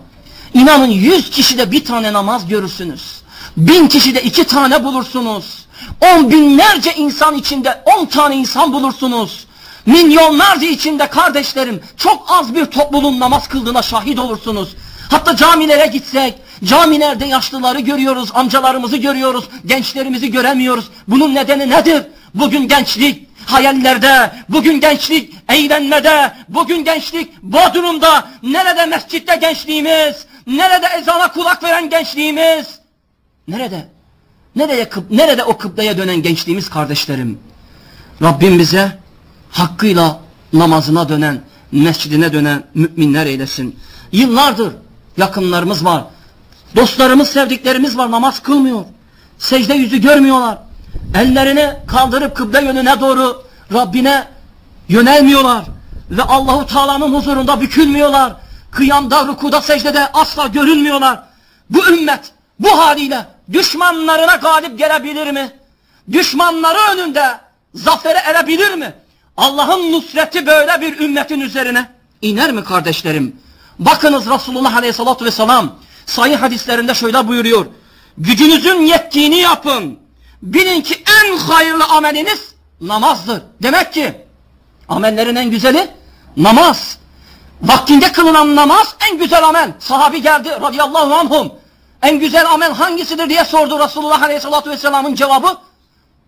inanın yüz kişide bir tane namaz görürsünüz. Bin kişide iki tane bulursunuz. On binlerce insan içinde on tane insan bulursunuz. Milyonlarca içinde kardeşlerim çok az bir topluluğun namaz kıldığına şahit olursunuz. Hatta camilere gitsek, camilerde yaşlıları görüyoruz, amcalarımızı görüyoruz, gençlerimizi göremiyoruz. Bunun nedeni nedir? Bugün gençlik hayallerde, bugün gençlik eğlenmede, bugün gençlik Bodrum'da, nerede mescitte gençliğimiz, nerede ezana kulak veren gençliğimiz, nerede? Nereye, nerede o kıbleye dönen gençliğimiz kardeşlerim? Rabbim bize hakkıyla namazına dönen, mescidine dönen müminler eylesin. Yıllardır yakınlarımız var. Dostlarımız, sevdiklerimiz var namaz kılmıyor. Secde yüzü görmüyorlar. Ellerini kaldırıp kıble yönüne doğru Rabbine yönelmiyorlar. Ve Allahu Teala'nın huzurunda bükülmüyorlar. Kıyamda, rukuda, secdede asla görünmüyorlar. Bu ümmet bu haliyle düşmanlarına galip gelebilir mi? Düşmanları önünde zafere erebilir mi? Allah'ın nusreti böyle bir ümmetin üzerine iner mi kardeşlerim? Bakınız Resulullah Aleyhisselatü Vesselam sayı hadislerinde şöyle buyuruyor. Gücünüzün yettiğini yapın. Bilin ki en hayırlı ameliniz namazdır. Demek ki amellerin en güzeli namaz. Vaktinde kılınan namaz en güzel amel. Sahabi geldi radıyallahu anhum. En güzel amel hangisidir diye sordu Resulullah Aleyhisselatü Vesselam'ın cevabı.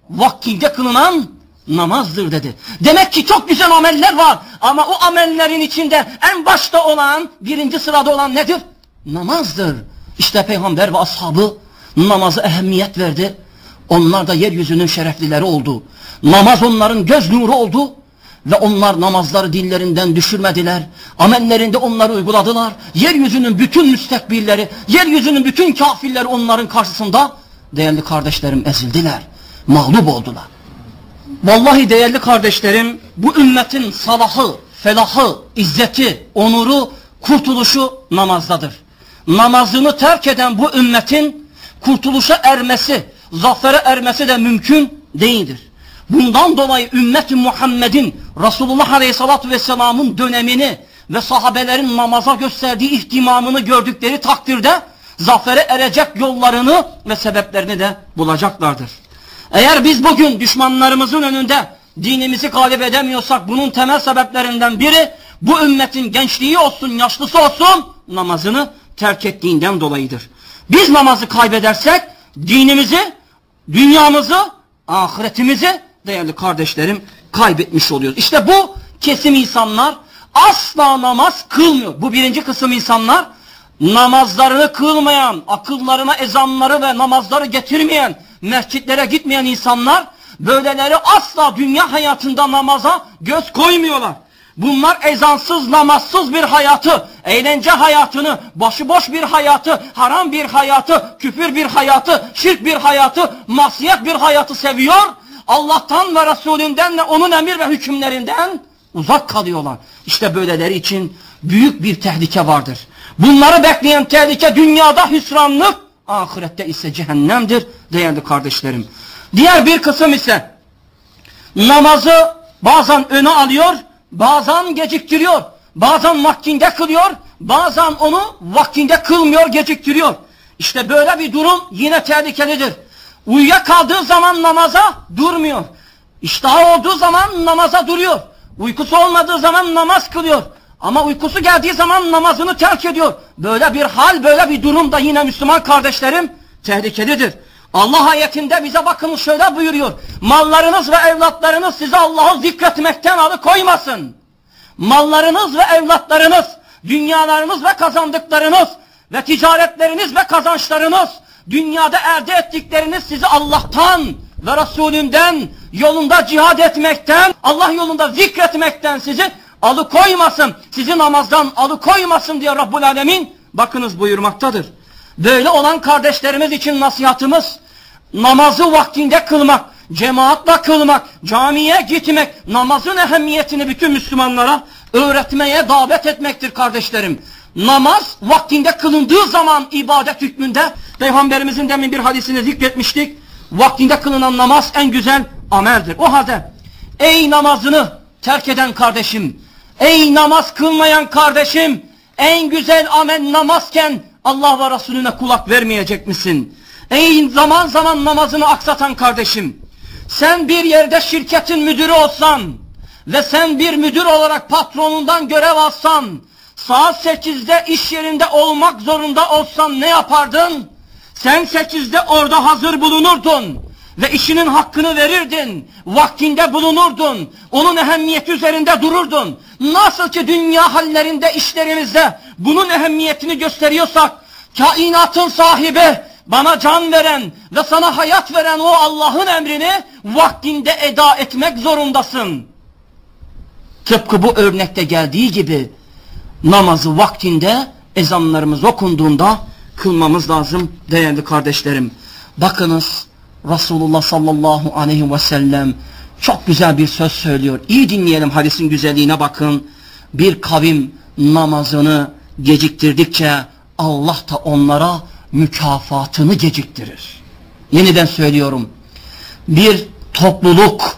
Vaktinde kılınan namazdır dedi. Demek ki çok güzel ameller var. Ama o amellerin içinde en başta olan, birinci sırada olan nedir? Namazdır. İşte peygamber ve ashabı namazı ehemmiyet verdi. Onlar da yeryüzünün şereflileri oldu. Namaz onların göz nuru oldu. Ve onlar namazları dillerinden düşürmediler. Amellerinde onları uyguladılar. Yeryüzünün bütün müstekbilleri, yeryüzünün bütün kafirleri onların karşısında değerli kardeşlerim ezildiler. Mağlup oldular. Vallahi değerli kardeşlerim bu ümmetin salahı, felahı, izzeti, onuru, kurtuluşu namazdadır. Namazını terk eden bu ümmetin kurtuluşa ermesi, zafere ermesi de mümkün değildir. Bundan dolayı ümmeti Muhammed'in Resulullah Aleyhisselatü Vesselam'ın dönemini ve sahabelerin namaza gösterdiği ihtimamını gördükleri takdirde zafere erecek yollarını ve sebeplerini de bulacaklardır. Eğer biz bugün düşmanlarımızın önünde dinimizi galip edemiyorsak bunun temel sebeplerinden biri bu ümmetin gençliği olsun, yaşlısı olsun namazını terk ettiğinden dolayıdır. Biz namazı kaybedersek dinimizi, dünyamızı, ahiretimizi değerli kardeşlerim kaybetmiş oluyoruz. İşte bu kesim insanlar asla namaz kılmıyor. Bu birinci kısım insanlar namazlarını kılmayan, akıllarına ezanları ve namazları getirmeyen, mescitlere gitmeyen insanlar böyleleri asla dünya hayatında namaza göz koymuyorlar. Bunlar ezansız, namazsız bir hayatı, eğlence hayatını, başıboş bir hayatı, haram bir hayatı, küfür bir hayatı, şirk bir hayatı, masiyet bir hayatı seviyor. Allah'tan ve Resulünden ve onun emir ve hükümlerinden uzak kalıyorlar. İşte böyleleri için büyük bir tehlike vardır. Bunları bekleyen tehlike dünyada hüsranlık, ahirette ise cehennemdir değerli kardeşlerim. Diğer bir kısım ise namazı bazen öne alıyor, bazen geciktiriyor, bazen vaktinde kılıyor, bazen onu vaktinde kılmıyor, geciktiriyor. İşte böyle bir durum yine tehlikelidir. Uyuyakaldığı zaman namaza durmuyor. İştahı olduğu zaman namaza duruyor. Uykusu olmadığı zaman namaz kılıyor. Ama uykusu geldiği zaman namazını terk ediyor. Böyle bir hal, böyle bir durum da yine Müslüman kardeşlerim tehlikelidir. Allah ayetinde bize bakın şöyle buyuruyor. Mallarınız ve evlatlarınız size Allah'ı zikretmekten alıkoymasın. Mallarınız ve evlatlarınız, dünyalarınız ve kazandıklarınız ve ticaretleriniz ve kazançlarınız, dünyada elde ettikleriniz sizi Allah'tan ve Resulünden yolunda cihad etmekten, Allah yolunda zikretmekten sizi alıkoymasın, sizi namazdan alıkoymasın diye Rabbul Alemin bakınız buyurmaktadır. Böyle olan kardeşlerimiz için nasihatımız namazı vaktinde kılmak, cemaatle kılmak, camiye gitmek, namazın ehemmiyetini bütün Müslümanlara öğretmeye davet etmektir kardeşlerim. Namaz vaktinde kılındığı zaman ibadet hükmünde Peygamberimizin demin bir hadisini zikretmiştik. Vaktinde kılınan namaz en güzel ameldir. O halde ey namazını terk eden kardeşim, ey namaz kılmayan kardeşim, en güzel amel namazken Allah ve Resulüne kulak vermeyecek misin? Ey zaman zaman namazını aksatan kardeşim, sen bir yerde şirketin müdürü olsan ve sen bir müdür olarak patronundan görev alsan, saat sekizde iş yerinde olmak zorunda olsan ne yapardın? Sen sekizde orada hazır bulunurdun ve işinin hakkını verirdin, vaktinde bulunurdun, onun ehemmiyeti üzerinde dururdun. Nasıl ki dünya hallerinde, işlerimizde bunun ehemmiyetini gösteriyorsak, kainatın sahibi, bana can veren ve sana hayat veren o Allah'ın emrini vaktinde eda etmek zorundasın. Tıpkı bu örnekte geldiği gibi namazı vaktinde ezanlarımız okunduğunda kılmamız lazım değerli kardeşlerim. Bakınız Resulullah sallallahu aleyhi ve sellem çok güzel bir söz söylüyor. İyi dinleyelim hadisin güzelliğine bakın. Bir kavim namazını geciktirdikçe Allah da onlara mükafatını geciktirir. Yeniden söylüyorum. Bir topluluk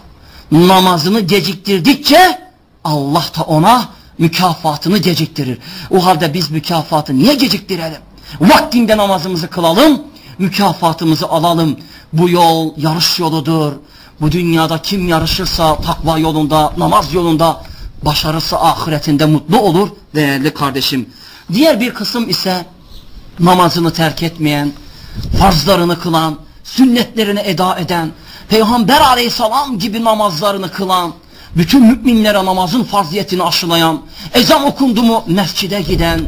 namazını geciktirdikçe Allah da ona mükafatını geciktirir. O halde biz mükafatı niye geciktirelim? Vaktinde namazımızı kılalım, mükafatımızı alalım. Bu yol yarış yoludur. Bu dünyada kim yarışırsa takva yolunda, namaz yolunda başarırsa ahiretinde mutlu olur değerli kardeşim. Diğer bir kısım ise namazını terk etmeyen, farzlarını kılan, sünnetlerini eda eden, Peygamber aleyhisselam gibi namazlarını kılan, bütün müminlere namazın farziyetini aşılayan, ezan okundu mu mescide giden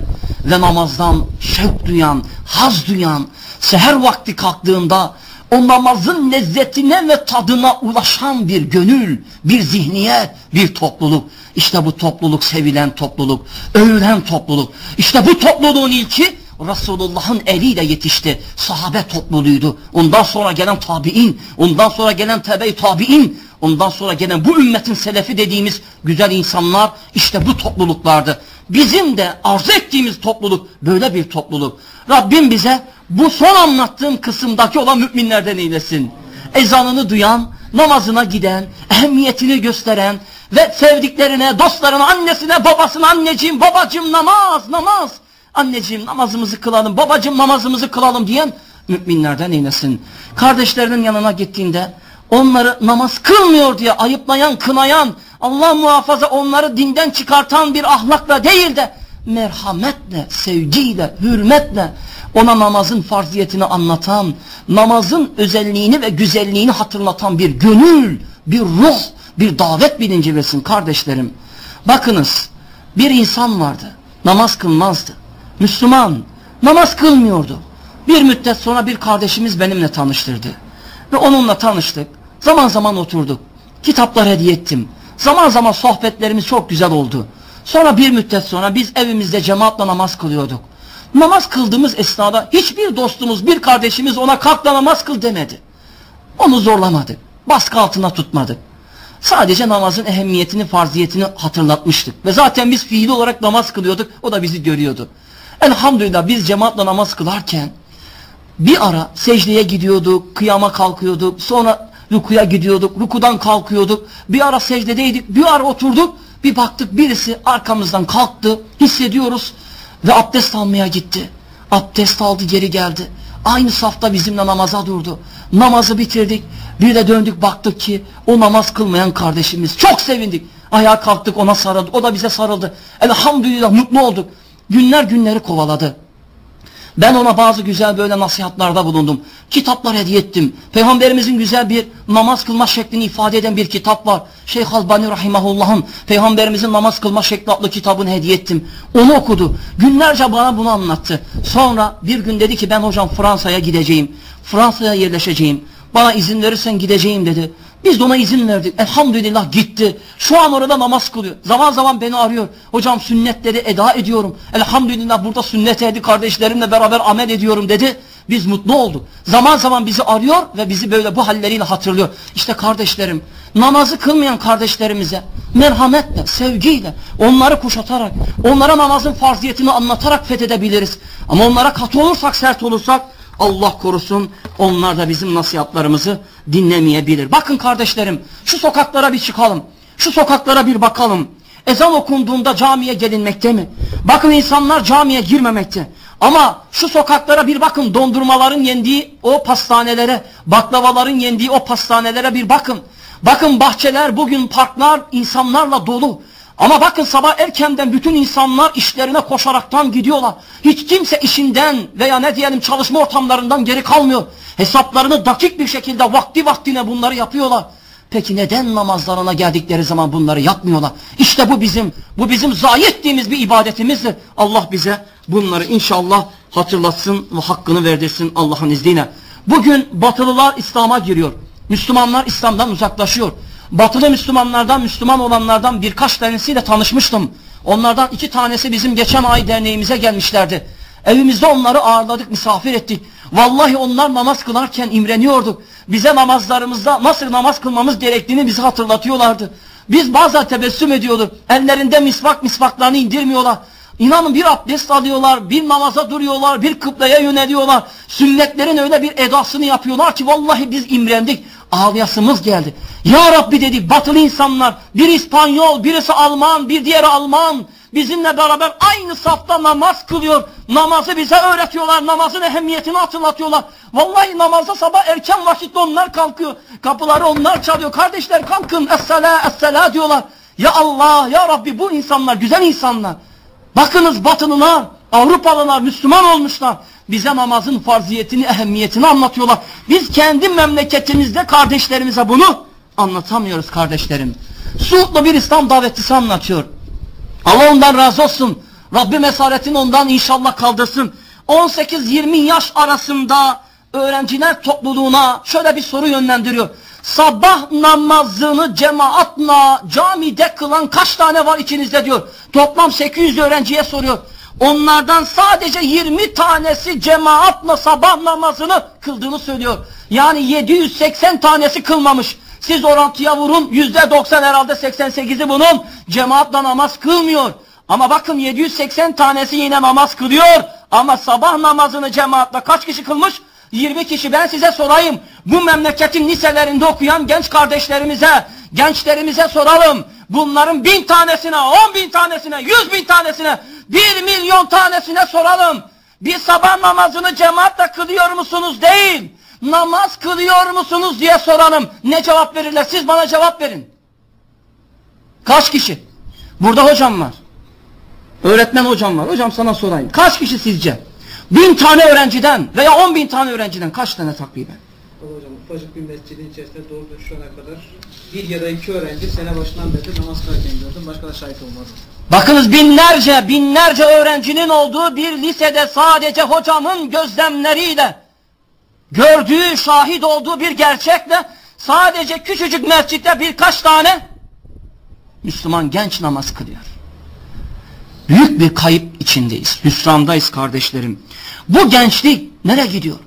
ve namazdan şevk duyan, haz duyan, seher vakti kalktığında o namazın lezzetine ve tadına ulaşan bir gönül, bir zihniyet, bir topluluk. İşte bu topluluk sevilen topluluk, övülen topluluk. İşte bu topluluğun ilki Resulullah'ın eliyle yetişti. Sahabe topluluğuydu. Ondan sonra gelen tabi'in, ondan sonra gelen tebe-i tabi'in, ondan sonra gelen bu ümmetin selefi dediğimiz güzel insanlar işte bu topluluklardı. Bizim de arzu ettiğimiz topluluk böyle bir topluluk. Rabbim bize bu son anlattığım kısımdaki olan müminlerden eylesin. Ezanını duyan, namazına giden, ehemmiyetini gösteren ve sevdiklerine, dostlarına, annesine, babasına, anneciğim, babacığım namaz, namaz. Anneciğim namazımızı kılalım, babacığım namazımızı kılalım diyen müminlerden eylesin. Kardeşlerinin yanına gittiğinde onları namaz kılmıyor diye ayıplayan, kınayan, Allah muhafaza onları dinden çıkartan bir ahlakla değil de merhametle, sevgiyle, hürmetle ona namazın farziyetini anlatan, namazın özelliğini ve güzelliğini hatırlatan bir gönül, bir ruh, bir davet bilinci versin kardeşlerim. Bakınız bir insan vardı, namaz kılmazdı. Müslüman, namaz kılmıyordu. Bir müddet sonra bir kardeşimiz benimle tanıştırdı. Ve onunla tanıştık. Zaman zaman oturduk. Kitaplar hediye ettim. Zaman zaman sohbetlerimiz çok güzel oldu. Sonra bir müddet sonra biz evimizde cemaatle namaz kılıyorduk. Namaz kıldığımız esnada hiçbir dostumuz, bir kardeşimiz ona kalk da namaz kıl demedi. Onu zorlamadı. Baskı altına tutmadı. Sadece namazın ehemmiyetini, farziyetini hatırlatmıştık. Ve zaten biz fiili olarak namaz kılıyorduk. O da bizi görüyordu. Elhamdülillah biz cemaatle namaz kılarken bir ara secdeye gidiyorduk, kıyama kalkıyorduk, sonra rukuya gidiyorduk, rukudan kalkıyorduk, bir ara secdedeydik, bir ara oturduk, bir baktık birisi arkamızdan kalktı, hissediyoruz ve abdest almaya gitti. Abdest aldı geri geldi. Aynı safta bizimle namaza durdu. Namazı bitirdik. Bir de döndük baktık ki o namaz kılmayan kardeşimiz. Çok sevindik. Ayağa kalktık ona sarıldı. O da bize sarıldı. Elhamdülillah mutlu olduk. Günler günleri kovaladı. Ben ona bazı güzel böyle nasihatlarda bulundum. Kitaplar hediye ettim. Peygamberimizin güzel bir namaz kılma şeklini ifade eden bir kitap var. Şeyh Albani Rahimahullah'ın Peygamberimizin namaz kılma şekli adlı kitabını hediye ettim. Onu okudu. Günlerce bana bunu anlattı. Sonra bir gün dedi ki ben hocam Fransa'ya gideceğim. Fransa'ya yerleşeceğim. Bana izin verirsen gideceğim dedi. Biz de ona izin verdik. Elhamdülillah gitti. Şu an orada namaz kılıyor. Zaman zaman beni arıyor. Hocam sünnetleri eda ediyorum. Elhamdülillah burada sünnet ehli kardeşlerimle beraber amel ediyorum dedi. Biz mutlu olduk. Zaman zaman bizi arıyor ve bizi böyle bu halleriyle hatırlıyor. İşte kardeşlerim, namazı kılmayan kardeşlerimize merhametle, sevgiyle, onları kuşatarak, onlara namazın farziyetini anlatarak fethedebiliriz. Ama onlara katı olursak, sert olursak, Allah korusun onlar da bizim nasihatlarımızı dinlemeyebilir. Bakın kardeşlerim şu sokaklara bir çıkalım. Şu sokaklara bir bakalım. Ezan okunduğunda camiye gelinmekte mi? Bakın insanlar camiye girmemekte. Ama şu sokaklara bir bakın dondurmaların yendiği o pastanelere, baklavaların yendiği o pastanelere bir bakın. Bakın bahçeler bugün parklar insanlarla dolu. Ama bakın sabah erkenden bütün insanlar işlerine koşaraktan gidiyorlar. Hiç kimse işinden veya ne diyelim çalışma ortamlarından geri kalmıyor. Hesaplarını dakik bir şekilde vakti vaktine bunları yapıyorlar. Peki neden namazlarına geldikleri zaman bunları yapmıyorlar? İşte bu bizim, bu bizim zayi ettiğimiz bir ibadetimizdir. Allah bize bunları inşallah hatırlatsın ve hakkını verdirsin Allah'ın izniyle. Bugün batılılar İslam'a giriyor. Müslümanlar İslam'dan uzaklaşıyor. Batılı Müslümanlardan, Müslüman olanlardan birkaç tanesiyle tanışmıştım. Onlardan iki tanesi bizim geçen ay derneğimize gelmişlerdi. Evimizde onları ağırladık, misafir ettik. Vallahi onlar namaz kılarken imreniyorduk. Bize namazlarımızda nasıl namaz kılmamız gerektiğini bize hatırlatıyorlardı. Biz bazen tebessüm ediyorduk. Ellerinde misvak misvaklarını indirmiyorlar. İnanın bir abdest alıyorlar, bir namaza duruyorlar, bir kıbleye yöneliyorlar. Sünnetlerin öyle bir edasını yapıyorlar ki vallahi biz imrendik. Ağlayasımız geldi. Ya Rabbi dedik batılı insanlar, bir İspanyol, birisi Alman, bir diğeri Alman. Bizimle beraber aynı safta namaz kılıyor. Namazı bize öğretiyorlar. Namazın ehemmiyetini hatırlatıyorlar. Vallahi namazda sabah erken vakitte onlar kalkıyor. Kapıları onlar çalıyor. Kardeşler kalkın. Essela, essela diyorlar. Ya Allah, ya Rabbi bu insanlar güzel insanlar. Bakınız batılılar, Avrupalılar Müslüman olmuşlar. Bize namazın farziyetini, ehemmiyetini anlatıyorlar. Biz kendi memleketimizde kardeşlerimize bunu anlatamıyoruz kardeşlerim. Suudlu bir İslam davetçisi anlatıyor. Allah ondan razı olsun. Rabbim esaretini ondan inşallah kaldırsın. 18-20 yaş arasında öğrenciler topluluğuna şöyle bir soru yönlendiriyor. Sabah namazını cemaatla camide kılan kaç tane var içinizde diyor. Toplam 800 öğrenciye soruyor. Onlardan sadece 20 tanesi cemaatla sabah namazını kıldığını söylüyor. Yani 780 tanesi kılmamış. Siz orantıya vurun %90 herhalde 88'i bunun cemaatla namaz kılmıyor. Ama bakın 780 tanesi yine namaz kılıyor. Ama sabah namazını cemaatle kaç kişi kılmış? 20 kişi ben size sorayım. Bu memleketin liselerinde okuyan genç kardeşlerimize, gençlerimize soralım. Bunların bin tanesine, on bin tanesine, yüz bin tanesine, bir milyon tanesine soralım. Bir sabah namazını cemaatle kılıyor musunuz değil. Namaz kılıyor musunuz diye soralım. Ne cevap verirler? Siz bana cevap verin. Kaç kişi? Burada hocam var. Öğretmen hocam var. Hocam sana sorayım. Kaç kişi sizce? Bin tane öğrenciden veya on bin tane öğrenciden kaç tane takriben? Hocam ufacık bir mescidin içerisinde doğru şu ana kadar bir ya da iki öğrenci sene başından beri namaz kılarken gördüm. Başka da şahit olmadım. Bakınız binlerce binlerce öğrencinin olduğu bir lisede sadece hocamın gözlemleriyle gördüğü şahit olduğu bir gerçekle sadece küçücük mescitte birkaç tane Müslüman genç namaz kılıyor. Büyük bir kayıp içindeyiz. Hüsrandayız kardeşlerim. Bu gençlik nereye gidiyor?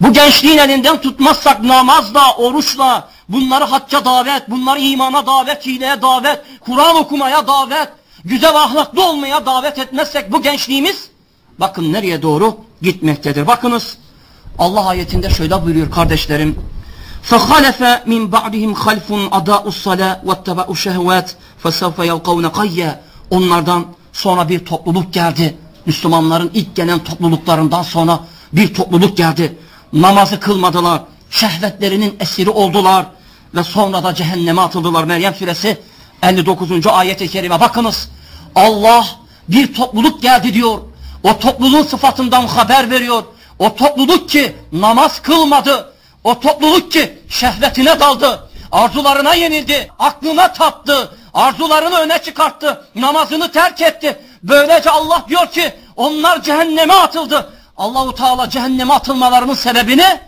Bu gençliğin elinden tutmazsak namazla, oruçla, bunları hacca davet, bunları imana davet, hileye davet, Kur'an okumaya davet, güzel ahlaklı olmaya davet etmezsek bu gençliğimiz bakın nereye doğru gitmektedir. Bakınız Allah ayetinde şöyle buyuruyor kardeşlerim. فَخَلَفَ مِنْ بَعْدِهِمْ خَلْفٌ أَدَاءُ الصَّلَاةِ وَاتَّبَعُوا الشَّهَوَاتِ فَسَوْفَ يَلْقَوْنَ قَيَّ Onlardan sonra bir topluluk geldi. Müslümanların ilk gelen topluluklarından sonra bir topluluk geldi. Namazı kılmadılar. Şehvetlerinin esiri oldular. Ve sonra da cehenneme atıldılar. Meryem suresi 59. ayet-i kerime. Bakınız Allah bir topluluk geldi diyor. O topluluğun sıfatından haber veriyor. O topluluk ki namaz kılmadı. O topluluk ki şehvetine daldı. Arzularına yenildi. Aklına taptı. Arzularını öne çıkarttı. Namazını terk etti. Böylece Allah diyor ki onlar cehenneme atıldı. Allahu Teala cehenneme atılmalarının sebebini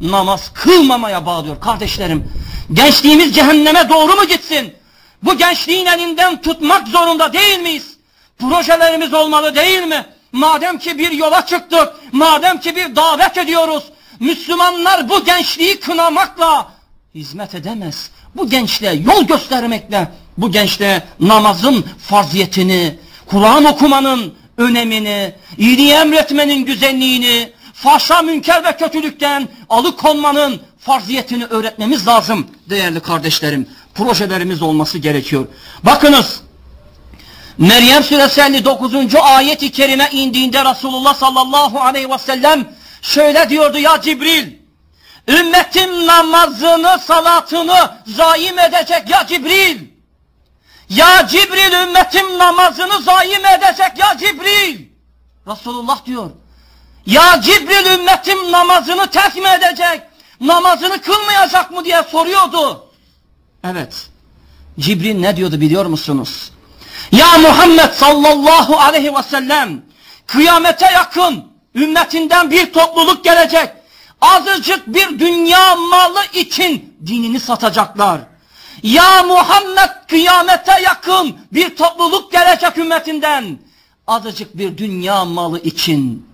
namaz kılmamaya bağlıyor kardeşlerim. Gençliğimiz cehenneme doğru mu gitsin? Bu gençliğin elinden tutmak zorunda değil miyiz? Projelerimiz olmalı değil mi? Madem ki bir yola çıktık, madem ki bir davet ediyoruz, Müslümanlar bu gençliği kınamakla hizmet edemez. Bu gençliğe yol göstermekle, bu gençliğe namazın farziyetini, Kur'an okumanın önemini, iyiliği emretmenin güzelliğini, fahşa münker ve kötülükten alıkonmanın farziyetini öğretmemiz lazım değerli kardeşlerim. Projelerimiz olması gerekiyor. Bakınız, Meryem suresi 59. ayet-i kerime indiğinde Resulullah sallallahu aleyhi ve sellem şöyle diyordu ya Cibril. Ümmetim namazını, salatını zaim edecek ya Cibril. Ya Cibril ümmetim namazını zaim edecek ya Cibril. Resulullah diyor. Ya Cibril ümmetim namazını terk mi edecek? Namazını kılmayacak mı diye soruyordu. Evet. Cibril ne diyordu biliyor musunuz? Ya Muhammed sallallahu aleyhi ve sellem kıyamete yakın ümmetinden bir topluluk gelecek. Azıcık bir dünya malı için dinini satacaklar. Ya Muhammed kıyamete yakın bir topluluk gelecek ümmetinden. Azıcık bir dünya malı için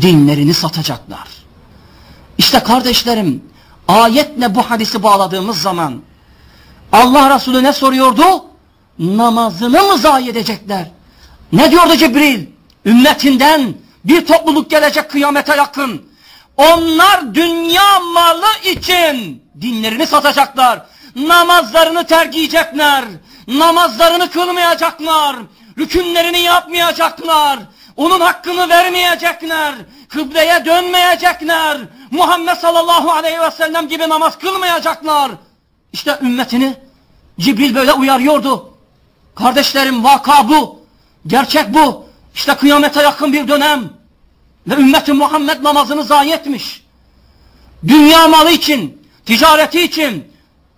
dinlerini satacaklar. İşte kardeşlerim ayetle bu hadisi bağladığımız zaman Allah Resulü ne soruyordu? Namazını mı zayi edecekler? Ne diyordu Cibril? Ümmetinden bir topluluk gelecek kıyamete yakın. Onlar dünya malı için dinlerini satacaklar. Namazlarını terk edecekler. Namazlarını kılmayacaklar. Rükünlerini yapmayacaklar. Onun hakkını vermeyecekler. Kıbleye dönmeyecekler. Muhammed sallallahu aleyhi ve sellem gibi namaz kılmayacaklar. İşte ümmetini Cibril böyle uyarıyordu. Kardeşlerim vaka bu. Gerçek bu. İşte kıyamete yakın bir dönem. Ve ümmeti Muhammed namazını zayi etmiş. Dünya malı için, ticareti için,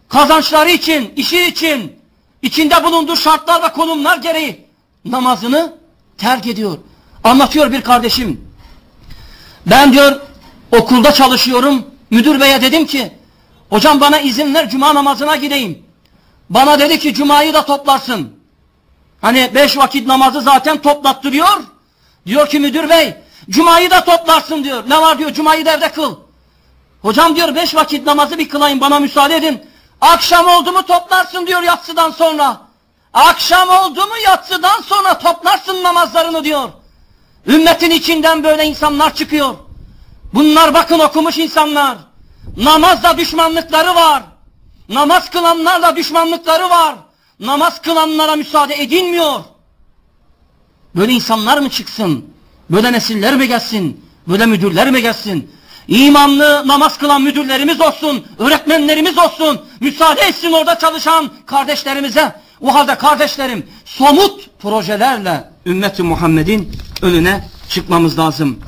kazançları için, işi için içinde bulunduğu şartlar ve konumlar gereği namazını terk ediyor. Anlatıyor bir kardeşim. Ben diyor okulda çalışıyorum. Müdür beye dedim ki hocam bana izin ver cuma namazına gideyim. Bana dedi ki cumayı da toplarsın. Hani beş vakit namazı zaten toplattırıyor. Diyor ki müdür bey cumayı da toplarsın diyor. Ne var diyor cumayı da evde kıl. Hocam diyor beş vakit namazı bir kılayım bana müsaade edin. Akşam oldu mu toplarsın diyor yatsıdan sonra. Akşam oldu mu yatsıdan sonra toplarsın namazlarını diyor. Ümmetin içinden böyle insanlar çıkıyor. Bunlar bakın okumuş insanlar. Namazla düşmanlıkları var. Namaz kılanlarla düşmanlıkları var. Namaz kılanlara müsaade edilmiyor. Böyle insanlar mı çıksın? Böyle nesiller mi gelsin? Böyle müdürler mi gelsin? İmanlı namaz kılan müdürlerimiz olsun, öğretmenlerimiz olsun, müsaade etsin orada çalışan kardeşlerimize. O halde kardeşlerim somut projelerle ümmeti Muhammed'in önüne çıkmamız lazım.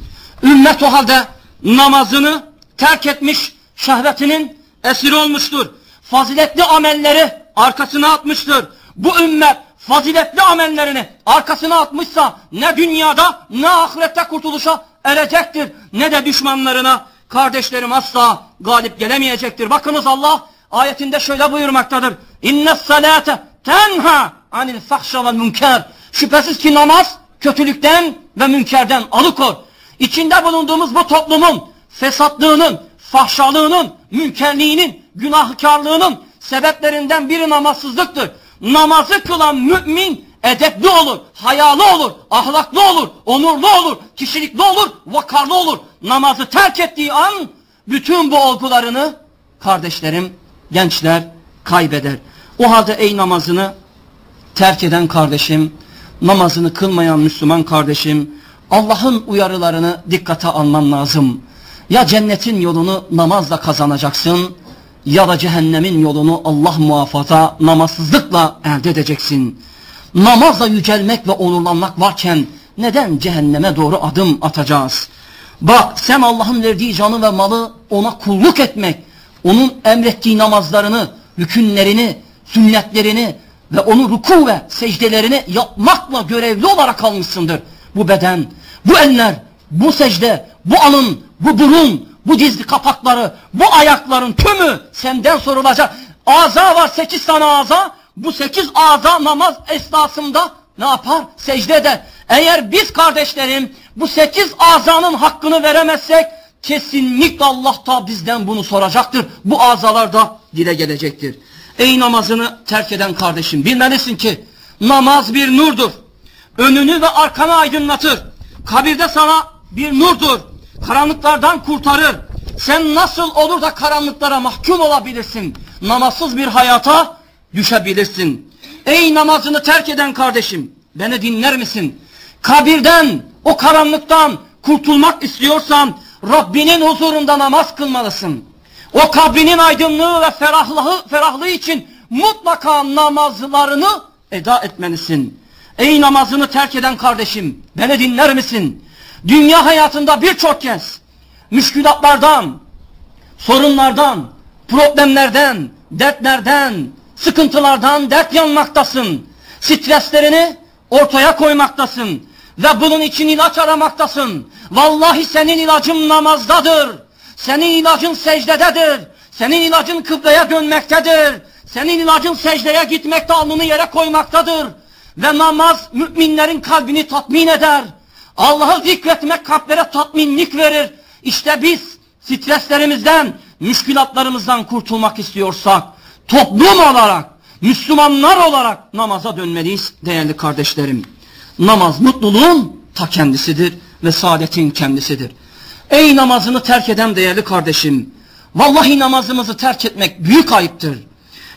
Ümmet o halde namazını terk etmiş, şehvetinin esiri olmuştur. Faziletli amelleri arkasına atmıştır. Bu ümmet faziletli amellerini arkasına atmışsa ne dünyada ne ahirette kurtuluşa erecektir. Ne de düşmanlarına kardeşlerim asla galip gelemeyecektir. Bakınız Allah ayetinde şöyle buyurmaktadır. İnne salate tenha anil fahşa ve münker. Şüphesiz ki namaz kötülükten ve münkerden alıkor. İçinde bulunduğumuz bu toplumun fesatlığının, fahşalığının, münkerliğinin, günahkarlığının sebeplerinden biri namazsızlıktır. Namazı kılan mümin edepli olur, hayalı olur, ahlaklı olur, onurlu olur, kişilikli olur, vakarlı olur. Namazı terk ettiği an bütün bu olgularını kardeşlerim, gençler kaybeder. O halde ey namazını terk eden kardeşim, namazını kılmayan Müslüman kardeşim, Allah'ın uyarılarını dikkate alman lazım. Ya cennetin yolunu namazla kazanacaksın ya da cehennemin yolunu Allah muhafaza namazsızlıkla elde edeceksin. Namazla yücelmek ve onurlanmak varken neden cehenneme doğru adım atacağız? Bak sen Allah'ın verdiği canı ve malı ona kulluk etmek, onun emrettiği namazlarını, hükümlerini, sünnetlerini ve onu ruku ve secdelerini yapmakla görevli olarak almışsındır. Bu beden, bu eller, bu secde, bu alın, bu burun, bu dizli kapakları, bu ayakların tümü senden sorulacak. Aza var sekiz tane aza. Bu sekiz aza namaz esnasında ne yapar? Secde eder. Eğer biz kardeşlerim bu sekiz azanın hakkını veremezsek kesinlikle Allah da bizden bunu soracaktır. Bu azalar da dile gelecektir. Ey namazını terk eden kardeşim bilmelisin ki namaz bir nurdur. Önünü ve arkanı aydınlatır. Kabirde sana bir nurdur. Karanlıklardan kurtarır. Sen nasıl olur da karanlıklara mahkum olabilirsin? Namazsız bir hayata düşebilirsin. Ey namazını terk eden kardeşim, beni dinler misin? Kabirden, o karanlıktan kurtulmak istiyorsan Rabbinin huzurunda namaz kılmalısın. O kabrinin aydınlığı ve ferahlığı, ferahlığı için mutlaka namazlarını eda etmelisin. Ey namazını terk eden kardeşim, beni dinler misin? Dünya hayatında birçok kez müşkülatlardan, sorunlardan, problemlerden, dertlerden, sıkıntılardan dert yanmaktasın. Streslerini ortaya koymaktasın. Ve bunun için ilaç aramaktasın. Vallahi senin ilacın namazdadır. Senin ilacın secdededir. Senin ilacın kıbleye dönmektedir. Senin ilacın secdeye gitmekte alnını yere koymaktadır. Ve namaz müminlerin kalbini tatmin eder. Allah'ı zikretmek kalplere tatminlik verir. İşte biz streslerimizden, müşkilatlarımızdan kurtulmak istiyorsak toplum olarak, Müslümanlar olarak namaza dönmeliyiz değerli kardeşlerim. Namaz mutluluğun ta kendisidir ve saadetin kendisidir. Ey namazını terk eden değerli kardeşim, vallahi namazımızı terk etmek büyük ayıptır.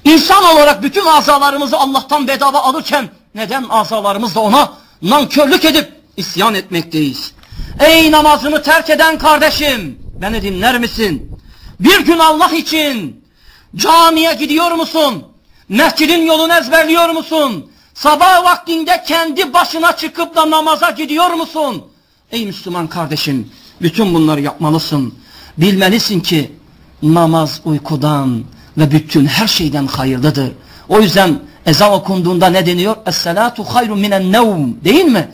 İnsan olarak bütün azalarımızı Allah'tan bedava alırken neden azalarımızla ona nankörlük edip isyan etmekteyiz? Ey namazını terk eden kardeşim, beni dinler misin? Bir gün Allah için camiye gidiyor musun? Mescidin yolunu ezberliyor musun? Sabah vaktinde kendi başına çıkıp da namaza gidiyor musun? Ey Müslüman kardeşim, bütün bunları yapmalısın. Bilmelisin ki namaz uykudan ve bütün her şeyden hayırlıdır. O yüzden Ezan okunduğunda ne deniyor? Es-salatu hayrun minen nevm. Değil mi?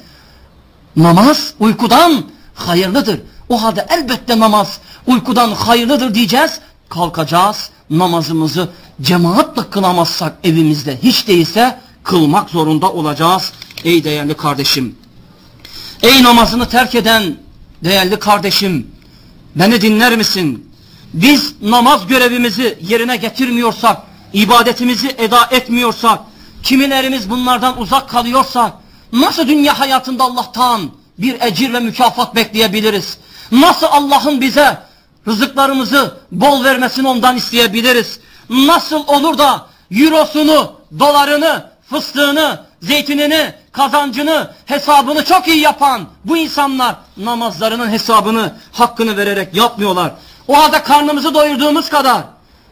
Namaz uykudan hayırlıdır. O halde elbette namaz uykudan hayırlıdır diyeceğiz. Kalkacağız namazımızı cemaatle kılamazsak evimizde hiç değilse kılmak zorunda olacağız. Ey değerli kardeşim. Ey namazını terk eden değerli kardeşim. Beni dinler misin? Biz namaz görevimizi yerine getirmiyorsak, ibadetimizi eda etmiyorsak, kimilerimiz bunlardan uzak kalıyorsak, nasıl dünya hayatında Allah'tan bir ecir ve mükafat bekleyebiliriz? Nasıl Allah'ın bize rızıklarımızı bol vermesini ondan isteyebiliriz? Nasıl olur da eurosunu, dolarını, fıstığını, zeytinini, kazancını, hesabını çok iyi yapan bu insanlar namazlarının hesabını, hakkını vererek yapmıyorlar. O halde karnımızı doyurduğumuz kadar,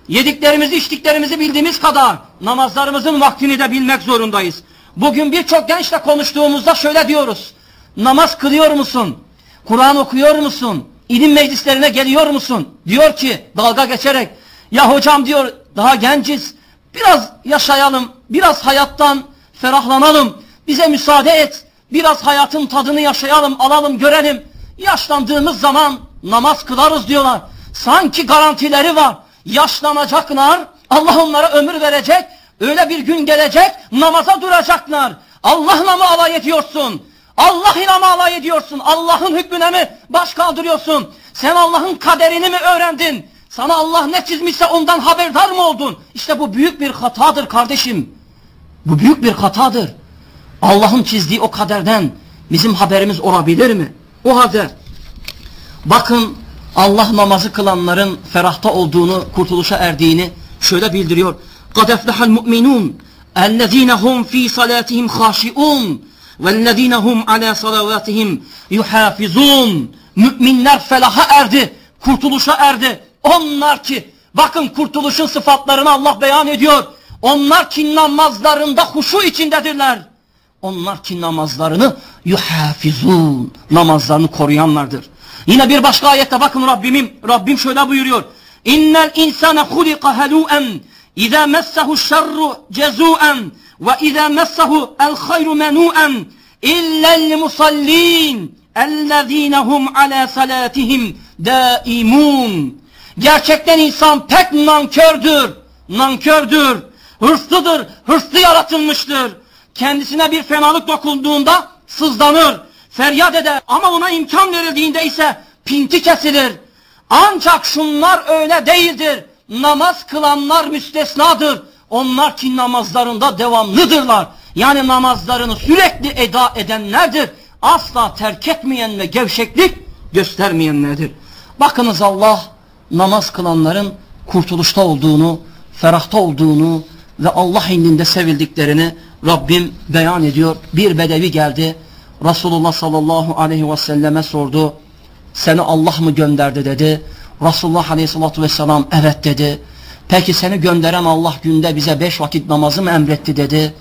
yediklerimizi, içtiklerimizi bildiğimiz kadar namazlarımızın vaktini de bilmek zorundayız. Bugün birçok gençle konuştuğumuzda şöyle diyoruz. Namaz kılıyor musun? Kur'an okuyor musun? İlim meclislerine geliyor musun? Diyor ki dalga geçerek ya hocam diyor daha genciz. Biraz yaşayalım. Biraz hayattan ferahlanalım. Bize müsaade et. Biraz hayatın tadını yaşayalım, alalım, görelim. Yaşlandığımız zaman namaz kılarız diyorlar. Sanki garantileri var. Yaşlanacaklar. Allah onlara ömür verecek. Öyle bir gün gelecek namaza duracaklar. Allah'la mı alay ediyorsun? Allah ile mi alay ediyorsun? Allah'ın hükmüne mi baş kaldırıyorsun? Sen Allah'ın kaderini mi öğrendin? Sana Allah ne çizmişse ondan haberdar mı oldun? İşte bu büyük bir hatadır kardeşim. Bu büyük bir hatadır. Allah'ın çizdiği o kaderden bizim haberimiz olabilir mi? O halde bakın Allah namazı kılanların ferahta olduğunu, kurtuluşa erdiğini şöyle bildiriyor. قَدْ اَفْلَحَ الْمُؤْمِنُونَ اَلَّذ۪ينَ هُمْ ف۪ي صَلَاتِهِمْ خَاشِئُونَ وَالَّذ۪ينَ هُمْ عَلَى صَلَوَاتِهِمْ يُحَافِظُونَ Müminler felaha erdi, kurtuluşa erdi. Onlar ki, bakın kurtuluşun sıfatlarını Allah beyan ediyor. Onlar ki namazlarında huşu içindedirler. Onlar ki namazlarını yuhafizun, namazlarını koruyanlardır. Yine bir başka ayette bakın Rabbimim, Rabbim şöyle buyuruyor. İnnel insane hulika helu'en İza messehu şerru cezu'en ve izâ messehu el hayru menû'en illel musallin ellezîne hum alâ salâtihim. Gerçekten insan pek nankördür, nankördür, hırslıdır, hırslı yaratılmıştır. Kendisine bir fenalık dokunduğunda sızlanır, feryat eder ama ona imkan verildiğinde ise pinti kesilir. Ancak şunlar öyle değildir. Namaz kılanlar müstesnadır. Onlar ki namazlarında devamlıdırlar. Yani namazlarını sürekli eda edenlerdir. Asla terk etmeyen ve gevşeklik göstermeyenlerdir. Bakınız Allah namaz kılanların kurtuluşta olduğunu, ferahta olduğunu ve Allah indinde sevildiklerini Rabbim beyan ediyor. Bir bedevi geldi. Resulullah sallallahu aleyhi ve selleme sordu. Seni Allah mı gönderdi dedi. Resulullah aleyhissalatu vesselam evet dedi. Peki seni gönderen Allah günde bize beş vakit namazı mı emretti dedi.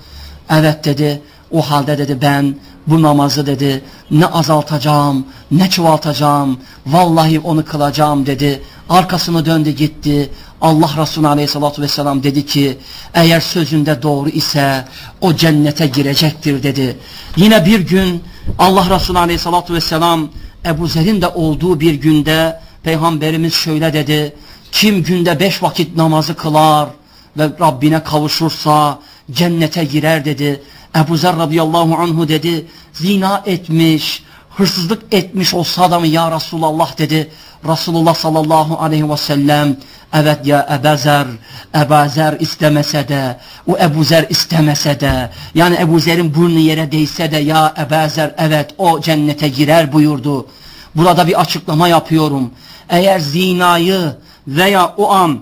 Evet dedi. O halde dedi ben bu namazı dedi ne azaltacağım ne çoğaltacağım vallahi onu kılacağım dedi. Arkasını döndü gitti. Allah Resulü Aleyhisselatü Vesselam dedi ki eğer sözünde doğru ise o cennete girecektir dedi. Yine bir gün Allah Resulü Aleyhisselatü Vesselam Ebu Zer'in de olduğu bir günde Peygamberimiz şöyle dedi. Kim günde beş vakit namazı kılar ve Rabbine kavuşursa cennete girer dedi. Ebu Zer radıyallahu anhu dedi. Zina etmiş, hırsızlık etmiş olsa da mı ya Resulallah dedi. Resulullah sallallahu aleyhi ve sellem evet ya Ebu Zer, Ebu Zer istemese de, o Ebu Zer istemese de, yani Ebu Zer'in burnu yere değse de ya Ebu Zer evet o cennete girer buyurdu. Burada bir açıklama yapıyorum. Eğer zinayı veya o an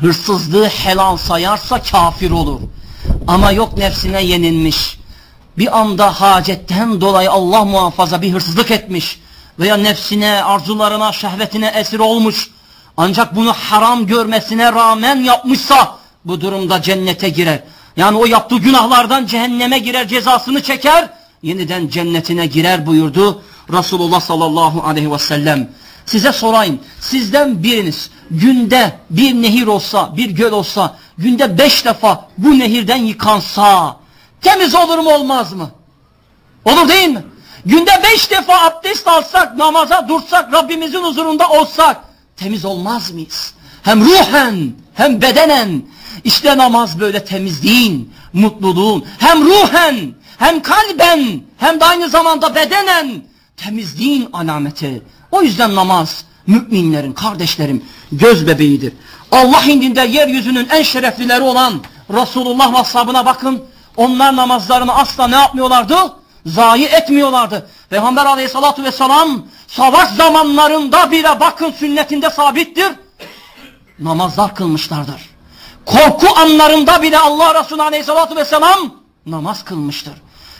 hırsızlığı helal sayarsa kafir olur. Ama yok nefsine yenilmiş. Bir anda hacetten dolayı Allah muhafaza bir hırsızlık etmiş. Veya nefsine, arzularına, şehvetine esir olmuş. Ancak bunu haram görmesine rağmen yapmışsa bu durumda cennete girer. Yani o yaptığı günahlardan cehenneme girer, cezasını çeker. Yeniden cennetine girer buyurdu Resulullah sallallahu aleyhi ve sellem. Size sorayım, sizden biriniz günde bir nehir olsa, bir göl olsa günde beş defa bu nehirden yıkansa temiz olur mu olmaz mı? Olur değil mi? Günde beş defa abdest alsak, namaza dursak, Rabbimizin huzurunda olsak temiz olmaz mıyız? Hem ruhen hem bedenen. İşte namaz böyle temizliğin, mutluluğun hem ruhen hem kalben hem de aynı zamanda bedenen temizliğin alameti. O yüzden namaz müminlerin, kardeşlerim göz bebeğidir. Allah indinde yeryüzünün en şereflileri olan Resulullah ve ashabına bakın. Onlar namazlarını asla ne yapmıyorlardı? Zayi etmiyorlardı. Peygamber aleyhissalatu vesselam savaş zamanlarında bile bakın sünnetinde sabittir. Namazlar kılmışlardır. Korku anlarında bile Allah Resulü aleyhissalatu vesselam namaz kılmıştır.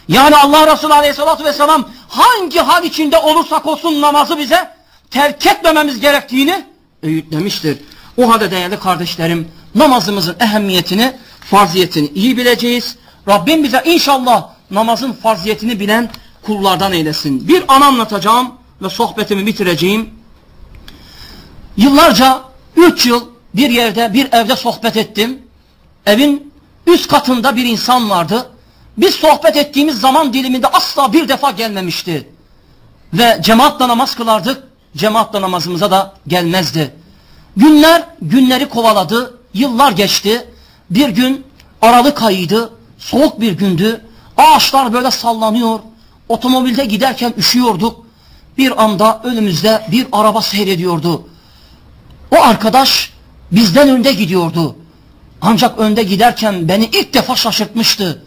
Yani Allah Resulü aleyhissalatu vesselam hangi hal içinde olursak olsun namazı bize terk etmememiz gerektiğini öğütlemiştir. O halde değerli kardeşlerim namazımızın ehemmiyetini, farziyetini iyi bileceğiz. Rabbim bize inşallah namazın farziyetini bilen kullardan eylesin. Bir an anlatacağım ve sohbetimi bitireceğim. Yıllarca üç yıl bir yerde bir evde sohbet ettim. Evin üst katında bir insan vardı. Biz sohbet ettiğimiz zaman diliminde asla bir defa gelmemişti. Ve cemaatle namaz kılardık. Cemaatle namazımıza da gelmezdi. Günler günleri kovaladı. Yıllar geçti. Bir gün Aralık ayıydı. Soğuk bir gündü. Ağaçlar böyle sallanıyor. Otomobilde giderken üşüyorduk. Bir anda önümüzde bir araba seyrediyordu. O arkadaş bizden önde gidiyordu. Ancak önde giderken beni ilk defa şaşırtmıştı.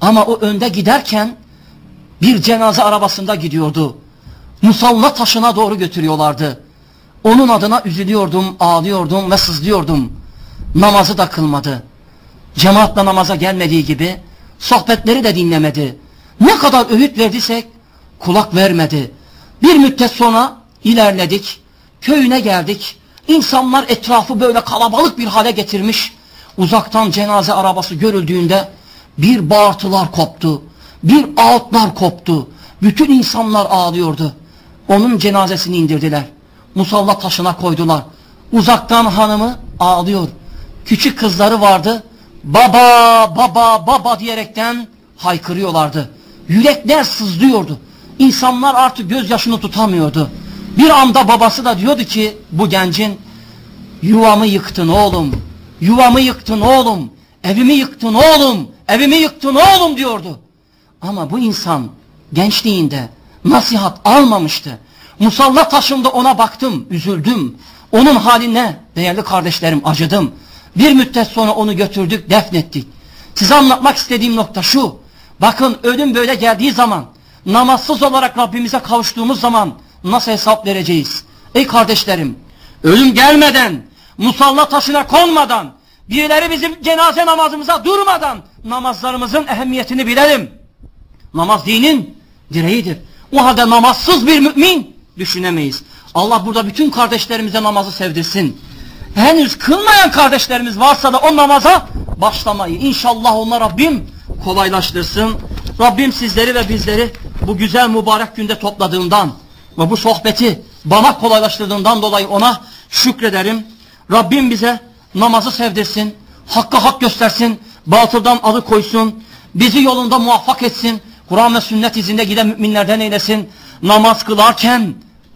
Ama o önde giderken bir cenaze arabasında gidiyordu. Musalla taşına doğru götürüyorlardı. Onun adına üzülüyordum, ağlıyordum ve sızlıyordum. Namazı da kılmadı. Cemaatle namaza gelmediği gibi sohbetleri de dinlemedi. Ne kadar öğüt verdiysek kulak vermedi. Bir müddet sonra ilerledik. Köyüne geldik. İnsanlar etrafı böyle kalabalık bir hale getirmiş. Uzaktan cenaze arabası görüldüğünde bir bağırtılar koptu. Bir ağıtlar koptu. Bütün insanlar ağlıyordu. Onun cenazesini indirdiler. Musalla taşına koydular. Uzaktan hanımı ağlıyor. Küçük kızları vardı. Baba, baba, baba diyerekten haykırıyorlardı. Yürekler sızlıyordu. İnsanlar artık gözyaşını tutamıyordu. Bir anda babası da diyordu ki bu gencin yuvamı yıktın oğlum. Yuvamı yıktın oğlum. Evimi yıktın oğlum. Evimi yıktın oğlum diyordu. Ama bu insan gençliğinde nasihat almamıştı. Musalla taşımda ona baktım, üzüldüm. Onun haline değerli kardeşlerim acıdım. Bir müddet sonra onu götürdük, defnettik. Size anlatmak istediğim nokta şu. Bakın ölüm böyle geldiği zaman, namazsız olarak Rabbimize kavuştuğumuz zaman nasıl hesap vereceğiz? Ey kardeşlerim, ölüm gelmeden, musalla taşına konmadan, birileri bizim cenaze namazımıza durmadan namazlarımızın ehemmiyetini bilelim. Namaz dinin direğidir. O halde namazsız bir mümin düşünemeyiz. Allah burada bütün kardeşlerimize namazı sevdirsin. Henüz kılmayan kardeşlerimiz varsa da o namaza başlamayı inşallah onlar Rabbim kolaylaştırsın. Rabbim sizleri ve bizleri bu güzel mübarek günde topladığından ve bu sohbeti bana kolaylaştırdığından dolayı ona şükrederim. Rabbim bize namazı sevdirsin, hakka hak göstersin, batıldan alıkoysun, bizi yolunda muvaffak etsin, Kur'an ve sünnet izinde giden müminlerden eylesin, namaz kılarken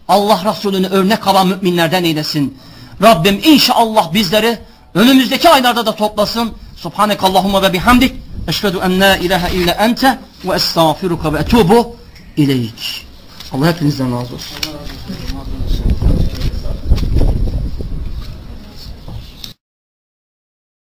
Allah Resulü'nü örnek alan müminlerden eylesin. Rabbim inşallah bizleri önümüzdeki aylarda da toplasın. Subhanek Allahumma ve bihamdik. Eşhedü en la ilahe illa ente ve estağfiruka ve etubu ileyk. Allah hepinizden razı olsun.